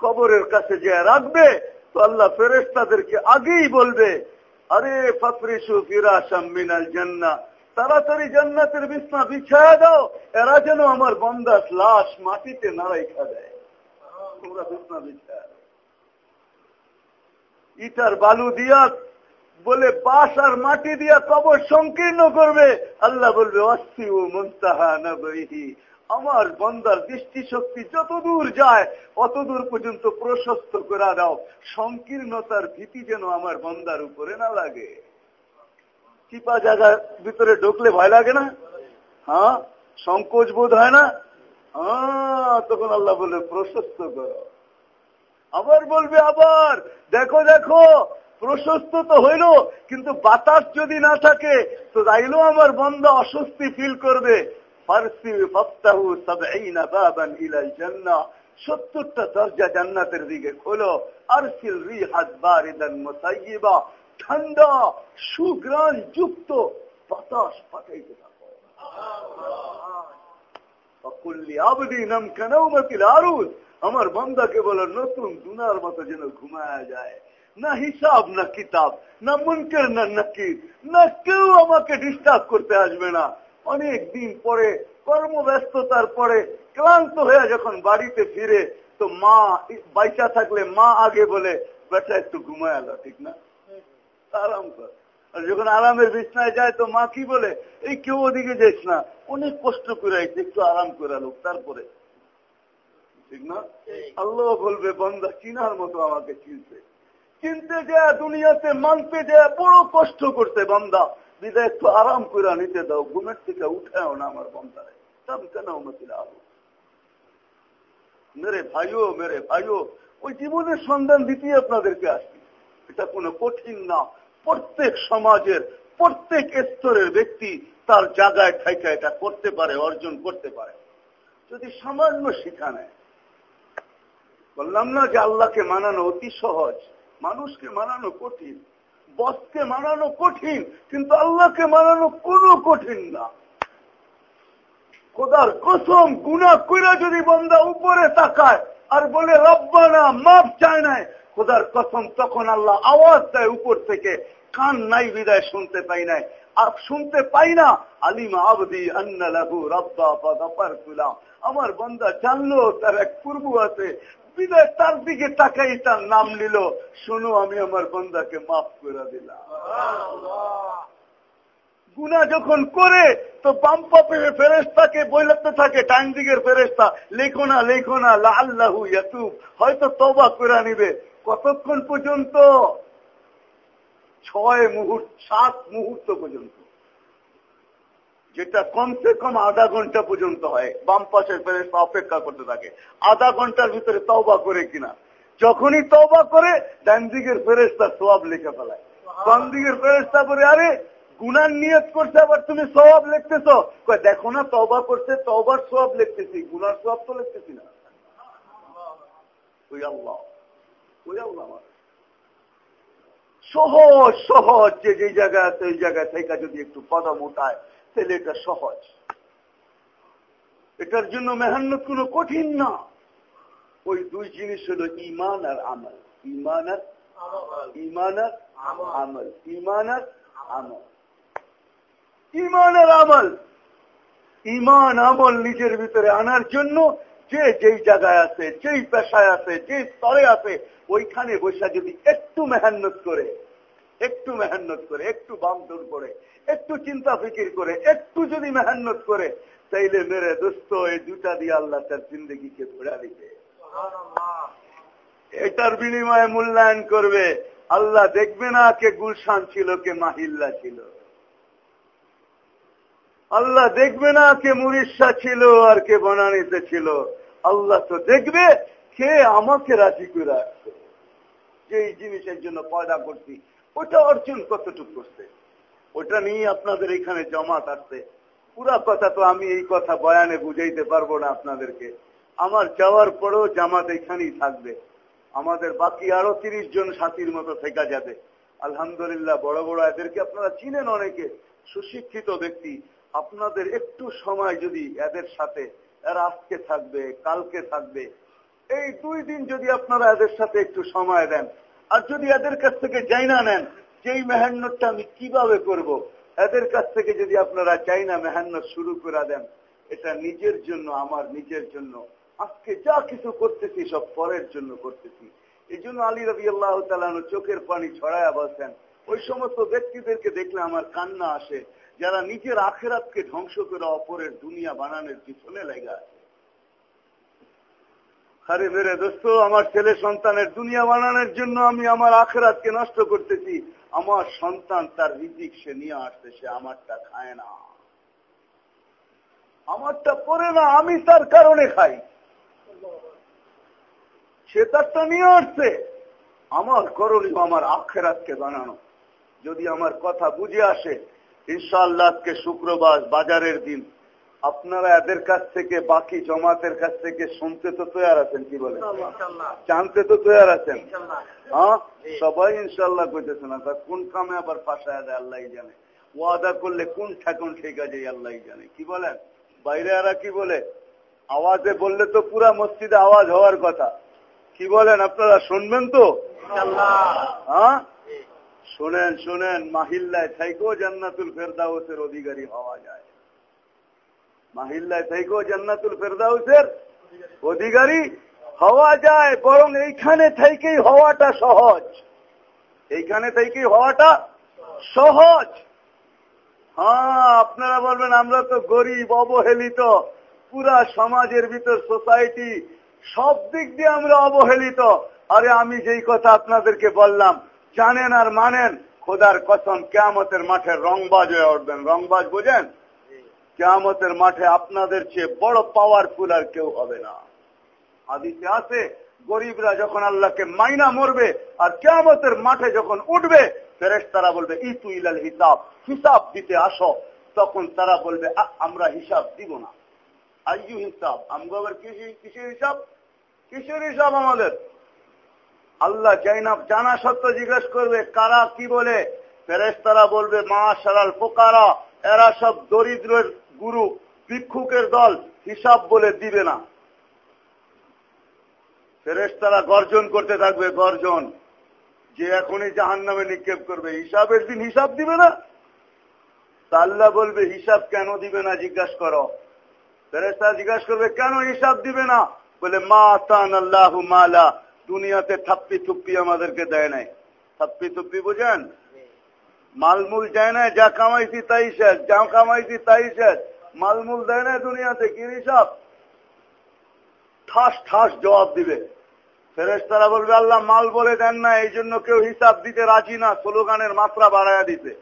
কবরের কাছে যে রাখবে, তো আল্লাহ ফেরেস তাদেরকে আগেই বলবে, আরে ফফরিসু ফিরাসাম মিনাল জান্না তাড়াতাড়ি জান্নাতের বিছনা বিছায়া দাও, এরা যেন আমার বন্দাস লাশ মাটিতে নাড়াই খা দেয়। তোমরা বিছনা বিছায়া ইটার বালু দিয়া বলে বাস আর মাটি দিয়া কবর সংকীর্ণ করবে। আল্লাহ বলবে অস্থি ও মন্তাহা আমার বন্দার দৃষ্টি শক্তি যত দূর যায় অত দূর পর্যন্ত প্রশস্ত করা দাও। সংকীর্ণতার ভীতি যেন আমার বন্দার উপরে না লাগে। চিপা জায়গার ভিতরে ঢুকলে ভয় লাগে না? হ্যাঁ? সংকোচ বোধ হয় না? হ্যাঁ তখন আল্লাহ বলে, প্রশস্ত করো। আবার বলবে, আবার, দেখো দেখো, প্রশস্ত তো হইল, কিন্তু বাতাস যদি না থাকে, তো তাইলো আমার বন্ধ অস্বস্তি ফিল করবে। সত্তরটা দরজা জান্নাতের দিকে খোলো। আর ঠান্ডা সুগ্রাণ যুক্ত বাতাস পাঠাইতে থাকো। আমার বন্দাকে বলো, নতুন দুনার মতো যেন ঘুমায়া যায়। না হিসাব, না কিতাব, না মুনকের, না নাকির। না কেউ আমাকে ডিস্টার্ব করতে আসবে না। অনেক দিন পরে, কর্মব্যস্ততার পরে, ক্লান্ত হয়ে যখন বাড়িতে ফিরে, তো মা, বাইচা থাকলে মা আগে বলে, বেটা, একটু ঘুমায় ঠিক না? আরাম কর। আর যখন আরামের বিছনায় যায়, তো মা কি বলে? এই কেউ ওদিকে যাইস না। অনেক কষ্ট করে একটু আরাম করে লোক তারপরে, ঠিক না? আল্লাহ বলবে, বন্দা, চিনার মতো আমাকে চিনতে। চিনতে যায়, দুনিয়াতে মানতে যায়, বড় কষ্ট করতে বন্দা। বিদায়, একটু আরাম করে নিতে দাও, ঘুমের থেকে উঠেও না আমার বন্দারে সব কেন মতিল আলো মেরে ভাইও মেরে ভাইও, ওই জীবনের সন্ধান দিতে আপনাদেরকে আসি এটা কোনো কঠিন না। প্রত্যেক সমাজের, প্রত্যেক স্তরের ব্যক্তি তার জায়গায় থাইকা এটা করতে পারে, অর্জন করতে পারে। যদি সামান্য শিখা নেয় বললাম না যে আল্লাহকে মানানো অতি সহজ, মানুষকে মানানো কঠিন, বসকে মানানো কঠিন, কিন্তু আল্লাহকে মানানো কোনো কঠিন না। খোদার কসম গুণা কইরা যদি বন্দা উপরে তাকায় আর বলে, রব্বানা মাপ চায় নাই খোদার কসম, তখন আল্লাহ আওয়াজ দেয় উপর থেকে, কান নাই বিদায় শুনতে পাই নাই। আর শুনতে পাই না, আলিমা আবদি আন্না লাহু রব্বা পাদাপার তুলাম আমার বন্দা জানলো, তার এক পূর্ব আছে। তার দিকে তাকাই, তার নাম নিল। শোনো, আমি আমার বন্দাকে মাফ করে দিলাম। গুনা যখন করে, তো বাম পাপের ফেরেস্তাকে বইলাতে থাকে, ডান দিকের ফেরেস্তা লেখো না লেখো না আল্লাহু ইয়াতুব। হয়তো তবা করে নিবে কতক্ষণ পর্যন্ত? ছয় মুহূর্ত সাত মুহূর্ত পর্যন্ত। যেটা কমসে কম আধা ঘণ্টা পর্যন্ত হয়। বাম পাশের ফেরেস্তা অপেক্ষা করতে থাকে। আধা ঘণ্টার ভিতরে তওবা করে কিনা। যখনই তওবা করে ডান দিকের ফেরেস্তা সোয়াব লিখে ফেলায়। বাম দিকের ফেরেস্তা করে আরে গুনার নিয়ত করছে আবার তুমি সবাব লিখতেছ? দেখো না তবা করছে তবার সবাব লিখতেছি গুনার সবাব তো লিখতেছি না। ওই আল্লাহ। সহজ সহজ, যে যে জায়গায় আছে ওই জায়গায় থেকে যদি একটু কদম উঠায়, তাহলে এটা সহজ। এটার জন্য মেহান্নত কোনো কঠিন না। ওই দুই জিনিস হলো ইমান আর আমল। ইমান আর ইমান আর আমল। ইমান আর আমল। ইমান আর আমল। ইমান আমল নিজের ভিতরে আনার জন্য যে যেই জায়গায় আছে যেই পেশায় আছে যে স্তরে আছে ওইখানে বসে যদি একটু মেহান্নত করে একটু মেহান্নত করে একটু বামদুর করে একটু চিন্তা ফিকির করে একটু যদি মেহান্নত করে তাইলে মেরে দোস্ত এই দুটা দিয়ে আল্লাহ তার জিন্দগিকে ঘোরা দিবে। এটার বিনিময়ে মূল্যায়ন করবে। আল্লাহ দেখবে না কে গুলশান ছিল কে মাহিল্লা ছিল। আল্লাহ দেখবে না কে মুরিশা ছিল আর কে বনানিতে ছিল। আল্লাহ তো দেখবে কে আমাকে রাজি করে আসছে যে এই জিনিসের জন্য পয়দা করছি, ওটা অর্জন কতটুকু করছে? ওটা নিয়ে আপনাদের এখানে জমাত আসছে পুরা কথা তো আমি এই কথা বয়ানে বুঝাইতে পারব না আপনাদেরকে। আমার যাওয়ার পরেও জামাত এখানেই থাকবে। আমাদের বাকি আরও তিরিশ জন সাথীর মতো থেকে যাবে। আলহামদুলিল্লাহ, বড় বড় এদেরকে আপনারা চিনেন অনেকে। সুশিক্ষিত ব্যক্তি। আপনাদের একটু সময় যদি এদের সাথে এরা আজকে থাকবে, কালকে থাকবে। এই দুই দিন যদি আপনারা এদের সাথে একটু সময় দেন, আর যদি এদের কাছ থেকে যাই না নেন যেই মেহান্নতটা আমি কীভাবে করব। এদের কাছ থেকে যদি আপনারা চাই না মেহান্নত শুরু করে দেন, এটা নিজের জন্য, আমার নিজের জন্য। আজকে যা কিছু করতেছি, সব পরের জন্য করতেছি। এই জন্য আলী রবি আল্লাহ চোখের পানি ছড়ায়া বসেন ওই সমস্ত ব্যক্তিদেরকে দেখলে আমার কান্না আসে। যারা নিজের আখেরাতকে ধ্বংস করে অপরের দুনিয়া বানানোর পিছনে লেগে আরে মেরে দোস্ত, আমার ছেলে সন্তানের দুনিয়া বানানোর জন্য আমি আমার আখেরাতকে নষ্ট করতেছি। আমার সন্তান তার রিজিক সে নিয়ে আসছে সে আমারটা খায় না। আমারটা পরে না, আমি তার কারণে খাই। সে তারটা নিয়ে আসছে। আমার করণীয় আমার আখেরাতকে বানানো। যদি আমার কথা বুঝে আসে ইনশাআল্লাহ আজকে শুক্রবার বাজারের দিন। আপনারা এদের কাছ থেকে বাকি জমাতের কাছ থেকে শুনতে তো তৈয়ার আছেন কি বলে জানতে তো তৈয়ার আছেন? হ্যাঁ? সবাই ইনশাল্লাহ করতেছে না তা কোন কামে আবার ফাঁসায় দেয় আল্লাহ জানে। ওয়াদা করলে কোন ঠাকুন ঠিক আছে আল্লাহ জানে। কি বলেন? বাইরে এরা কি বলে? আওয়াজে বললে তো পুরা মসজিদে আওয়াজ হওয়ার কথা। কি বলেন আপনারা শুনবেন তো? হ্যাঁ? শোনেন শোনেন, মাহিল্লায় থাইকেও জান্নাতুল ফেরদাউসের অধিকারী হওয়া যায়। মাহিল্লায় থেকেও জান্নাতুল ফেরদাউসের অধিকারী হওয়া যায়, বরং এইখানে থেকেই হওয়াটা সহজ। এইখানে থেকেই হওয়াটা সহজ। হ্যাঁ আপনারা বলবেন, আমরা তো গরিব, অবহেলিত, পুরা সমাজের ভিতর সোসাইটি, সব দিক দিয়ে আমরা অবহেলিত। আরে আমি যেই কথা আপনাদেরকে বললাম জানেন আর মানেন খোদার কসম কেয়ামতের মাঠে রংবাজ হয়ে উঠবেন। রংবাজ বোঝেন? কেয়ামতের মাঠে আপনাদের চেয়ে বড় পাওয়ারফুল আর কেউ হবে না। আদিতে আছে গরিবরা যখন আল্লাহকে মাইনা মরবে আর কেয়ামতের মাঠে যখন উঠবে ফেরেস তারা বলবে ই তু ইলাল হিসাব হিসাব দিতে আসো। তখন তারা বলবে আমরা হিসাব দিব না। আইয়ু হিসাব? আমগো আবার কিসের হিসাব? কিসের হিসাব আমাদের? আল্লাহ জাইনাব জানা সত্য জিজ্ঞেস করবে, কারা কি বলে? ফেরেস তারা বলবে মা সারাল পোকারা এরা সব দরিদ্রের গুরু, ভিক্ষুকের দল, হিসাব বলে দিবে না। ফেরেস তারা গর্জন করতে থাকবে, গর্জন। যে এখনই জাহান নামে নিক্ষেপ করবে, হিসাবের দিন হিসাব দিবে না। আল্লাহ বলবে, হিসাব কেন দিবে না, জিজ্ঞাসা করো। ফেরেস্তা জিজ্ঞাসা করবে, কেন হিসাব দিবে না? বলে, মা তান আল্লাহ মালা দুনিয়াতে থাপ্পি থুপ্পি আমাদেরকে দেয় নাই। থাপ্পি থুপ্পি বুঝেন? মালমূল দেয় না যা কামাইছি তাই শেষ, যা কামাইছি তাই শেষ। মালমূল দেয় না দুনিয়াতে, কি হিসাব ঠাস ঠাস জবাব দিবে। ফেরেস তারা বলবে, আল্লাহ মাল বলে দেন না, এই জন্য কেউ হিসাব দিতে রাজি না, স্লোগানের মাত্রা বাড়াইয়া দিতে।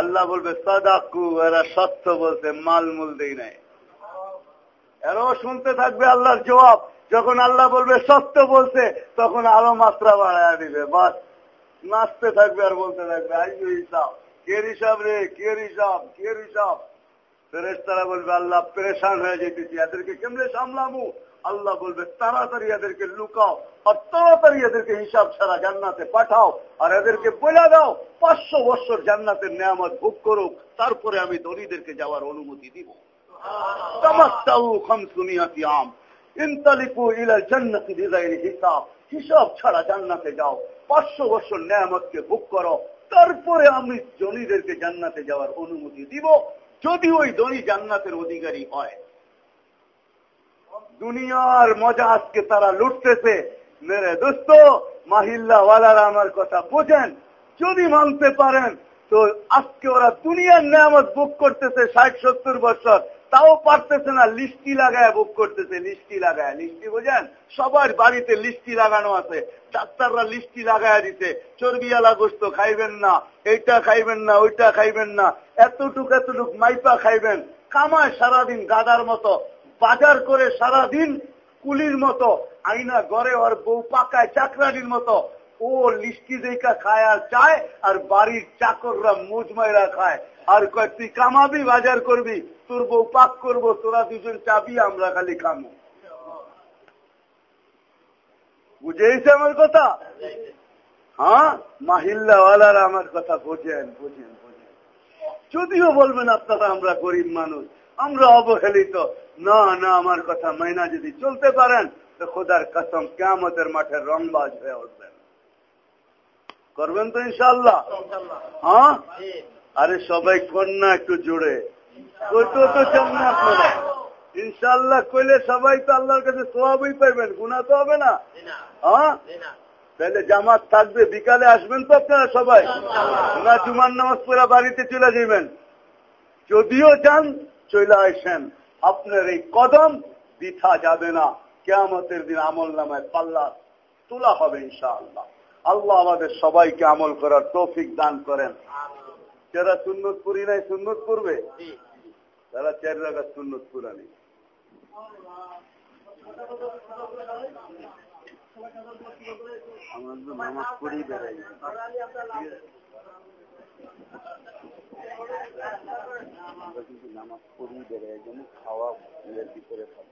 আল্লাহ বলবে, সাদাকু, এরা সত্য বলছে মাল মূল দেই নাই। এরাও শুনতে থাকবে আল্লাহর জবাব। যখন আল্লাহ বলবে সত্য বলছে তখন আরও মাত্রা বাড়াইয়া দিবে। বাস নাচতে থাকবে আর বলতে থাকবে আইজু হিসাব কে হিসাব রে কে হিসাব কে হিসাব? ফেরেস তারা বলবে আল্লাহ পরেশান হয়ে যেতেছি এদেরকে কেমনে সামলামু আল্লাহ বলবে তাড়াতাড়ি এদেরকে লুকাও আর তাড়াতাড়ি এদেরকে হিসাব ছাড়া জান্নাতে পাঠাও আর এদেরকে বলে দাও পাঁচশো বছর জান্নাতের নিয়ামত ভোগ করুক তারপরে আমি ধনীদেরকে যাওয়ার অনুমতি দিব। আম। হিসাব। ছাড়া জান্নাতে যাও। পাঁচশো বছর নিয়ামতকে ভোগ করো। তারপরে আমি জনীদেরকে জান্নাতে যাওয়ার অনুমতি দিব। যদি ওই ধনী জান্নাতের অধিকারী হয়। দুনিয়ার মজা আজকে তারা লুটতেছে। মেরে দোস্ত, মাহিল্লাওয়ালারা আমার কথা বোঝেন। যদি মানতে পারেন, তো আজকে ওরা দুনিয়ার নিয়ামত বুক করতেছে ষাট, সত্তর বছর। তাও পারতেছে না, লিস্টি লাগায় বুক করতেছে, লিস্টি লাগায়। লিস্টি বোঝেন? সবার বাড়িতে লিস্টি লাগানো আছে। ডাক্তাররা লিস্টি লাগায় দিতে চর্বিয়ালা গোস্ত খাইবেন না, এইটা খাইবেন না, ওইটা খাইবেন না। এতটুক এতটুক মাইপা খাইবেন। কামায় সারাদিন গাদার মতো, বাজার করে সারাদিন কুলির মতো আইনা গড়ে ওর বউ পাকায় চাকরানির মতো। ও লিস্টি দেখা খায় আর চায়, আর বাড়ির চাকররা মুজমাইরা খায়। আর কয় তুই কামাবি বাজার করবি তোর বউ পাক করব তোরা দুজন চাবি আমরা খালি খামো বুঝেছে আমার কথা? হ্যাঁ? মাহিল্লাওয়ালারা আমার কথা বোঝেন বোঝেন বোঝেন। যদিও বলবেন আপনারা আমরা গরিব মানুষ আমরা অবহেলিত। না না আমার কথা মাইনা যদি চলতে পারেন তো খোদার কসম কেমতের মাঠে রংবাজ হয়ে উঠবেন। করবেন তো ইনশাল্লাহ হ্যাঁ? আরে সবাই কন্যা একটু জুড়ে তো তো চান না আপনারা। ইনশাল্লাহ কইলে সবাই তো আল্লাহর কাছে সোয়াবই পাইবেন গুণা তো হবে না। হ্যাঁ? তাহলে জামাত থাকবে, বিকালে আসবেন তো আপনারা সবাই। না জুমার নামাজ পড়া বাড়িতে চলে যাবেন যদিও যান চলে আসেন। আপনার এই কদম বিথা যাবে না। কেয়ামতের দিন আমল নামায় পাল্লা তোলা হবে ইনশাআল্লাহ। আল্লাহ আমাদের সবাইকে আমল করার তৌফিক দান করেন। যারা সুন্নত করি নাই সুন্নত করবে? তারা চার জায়গা সুন্নত পুরানি আমার তো নামাজ পড়েই বেড়াই। আমরা কিন্তু নামাজ পড়েই বেড়াই যেন খাওয়া ইয়ের ভিতরে খাব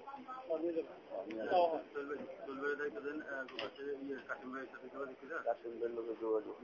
কাশিমদের লোকে যোগাযোগ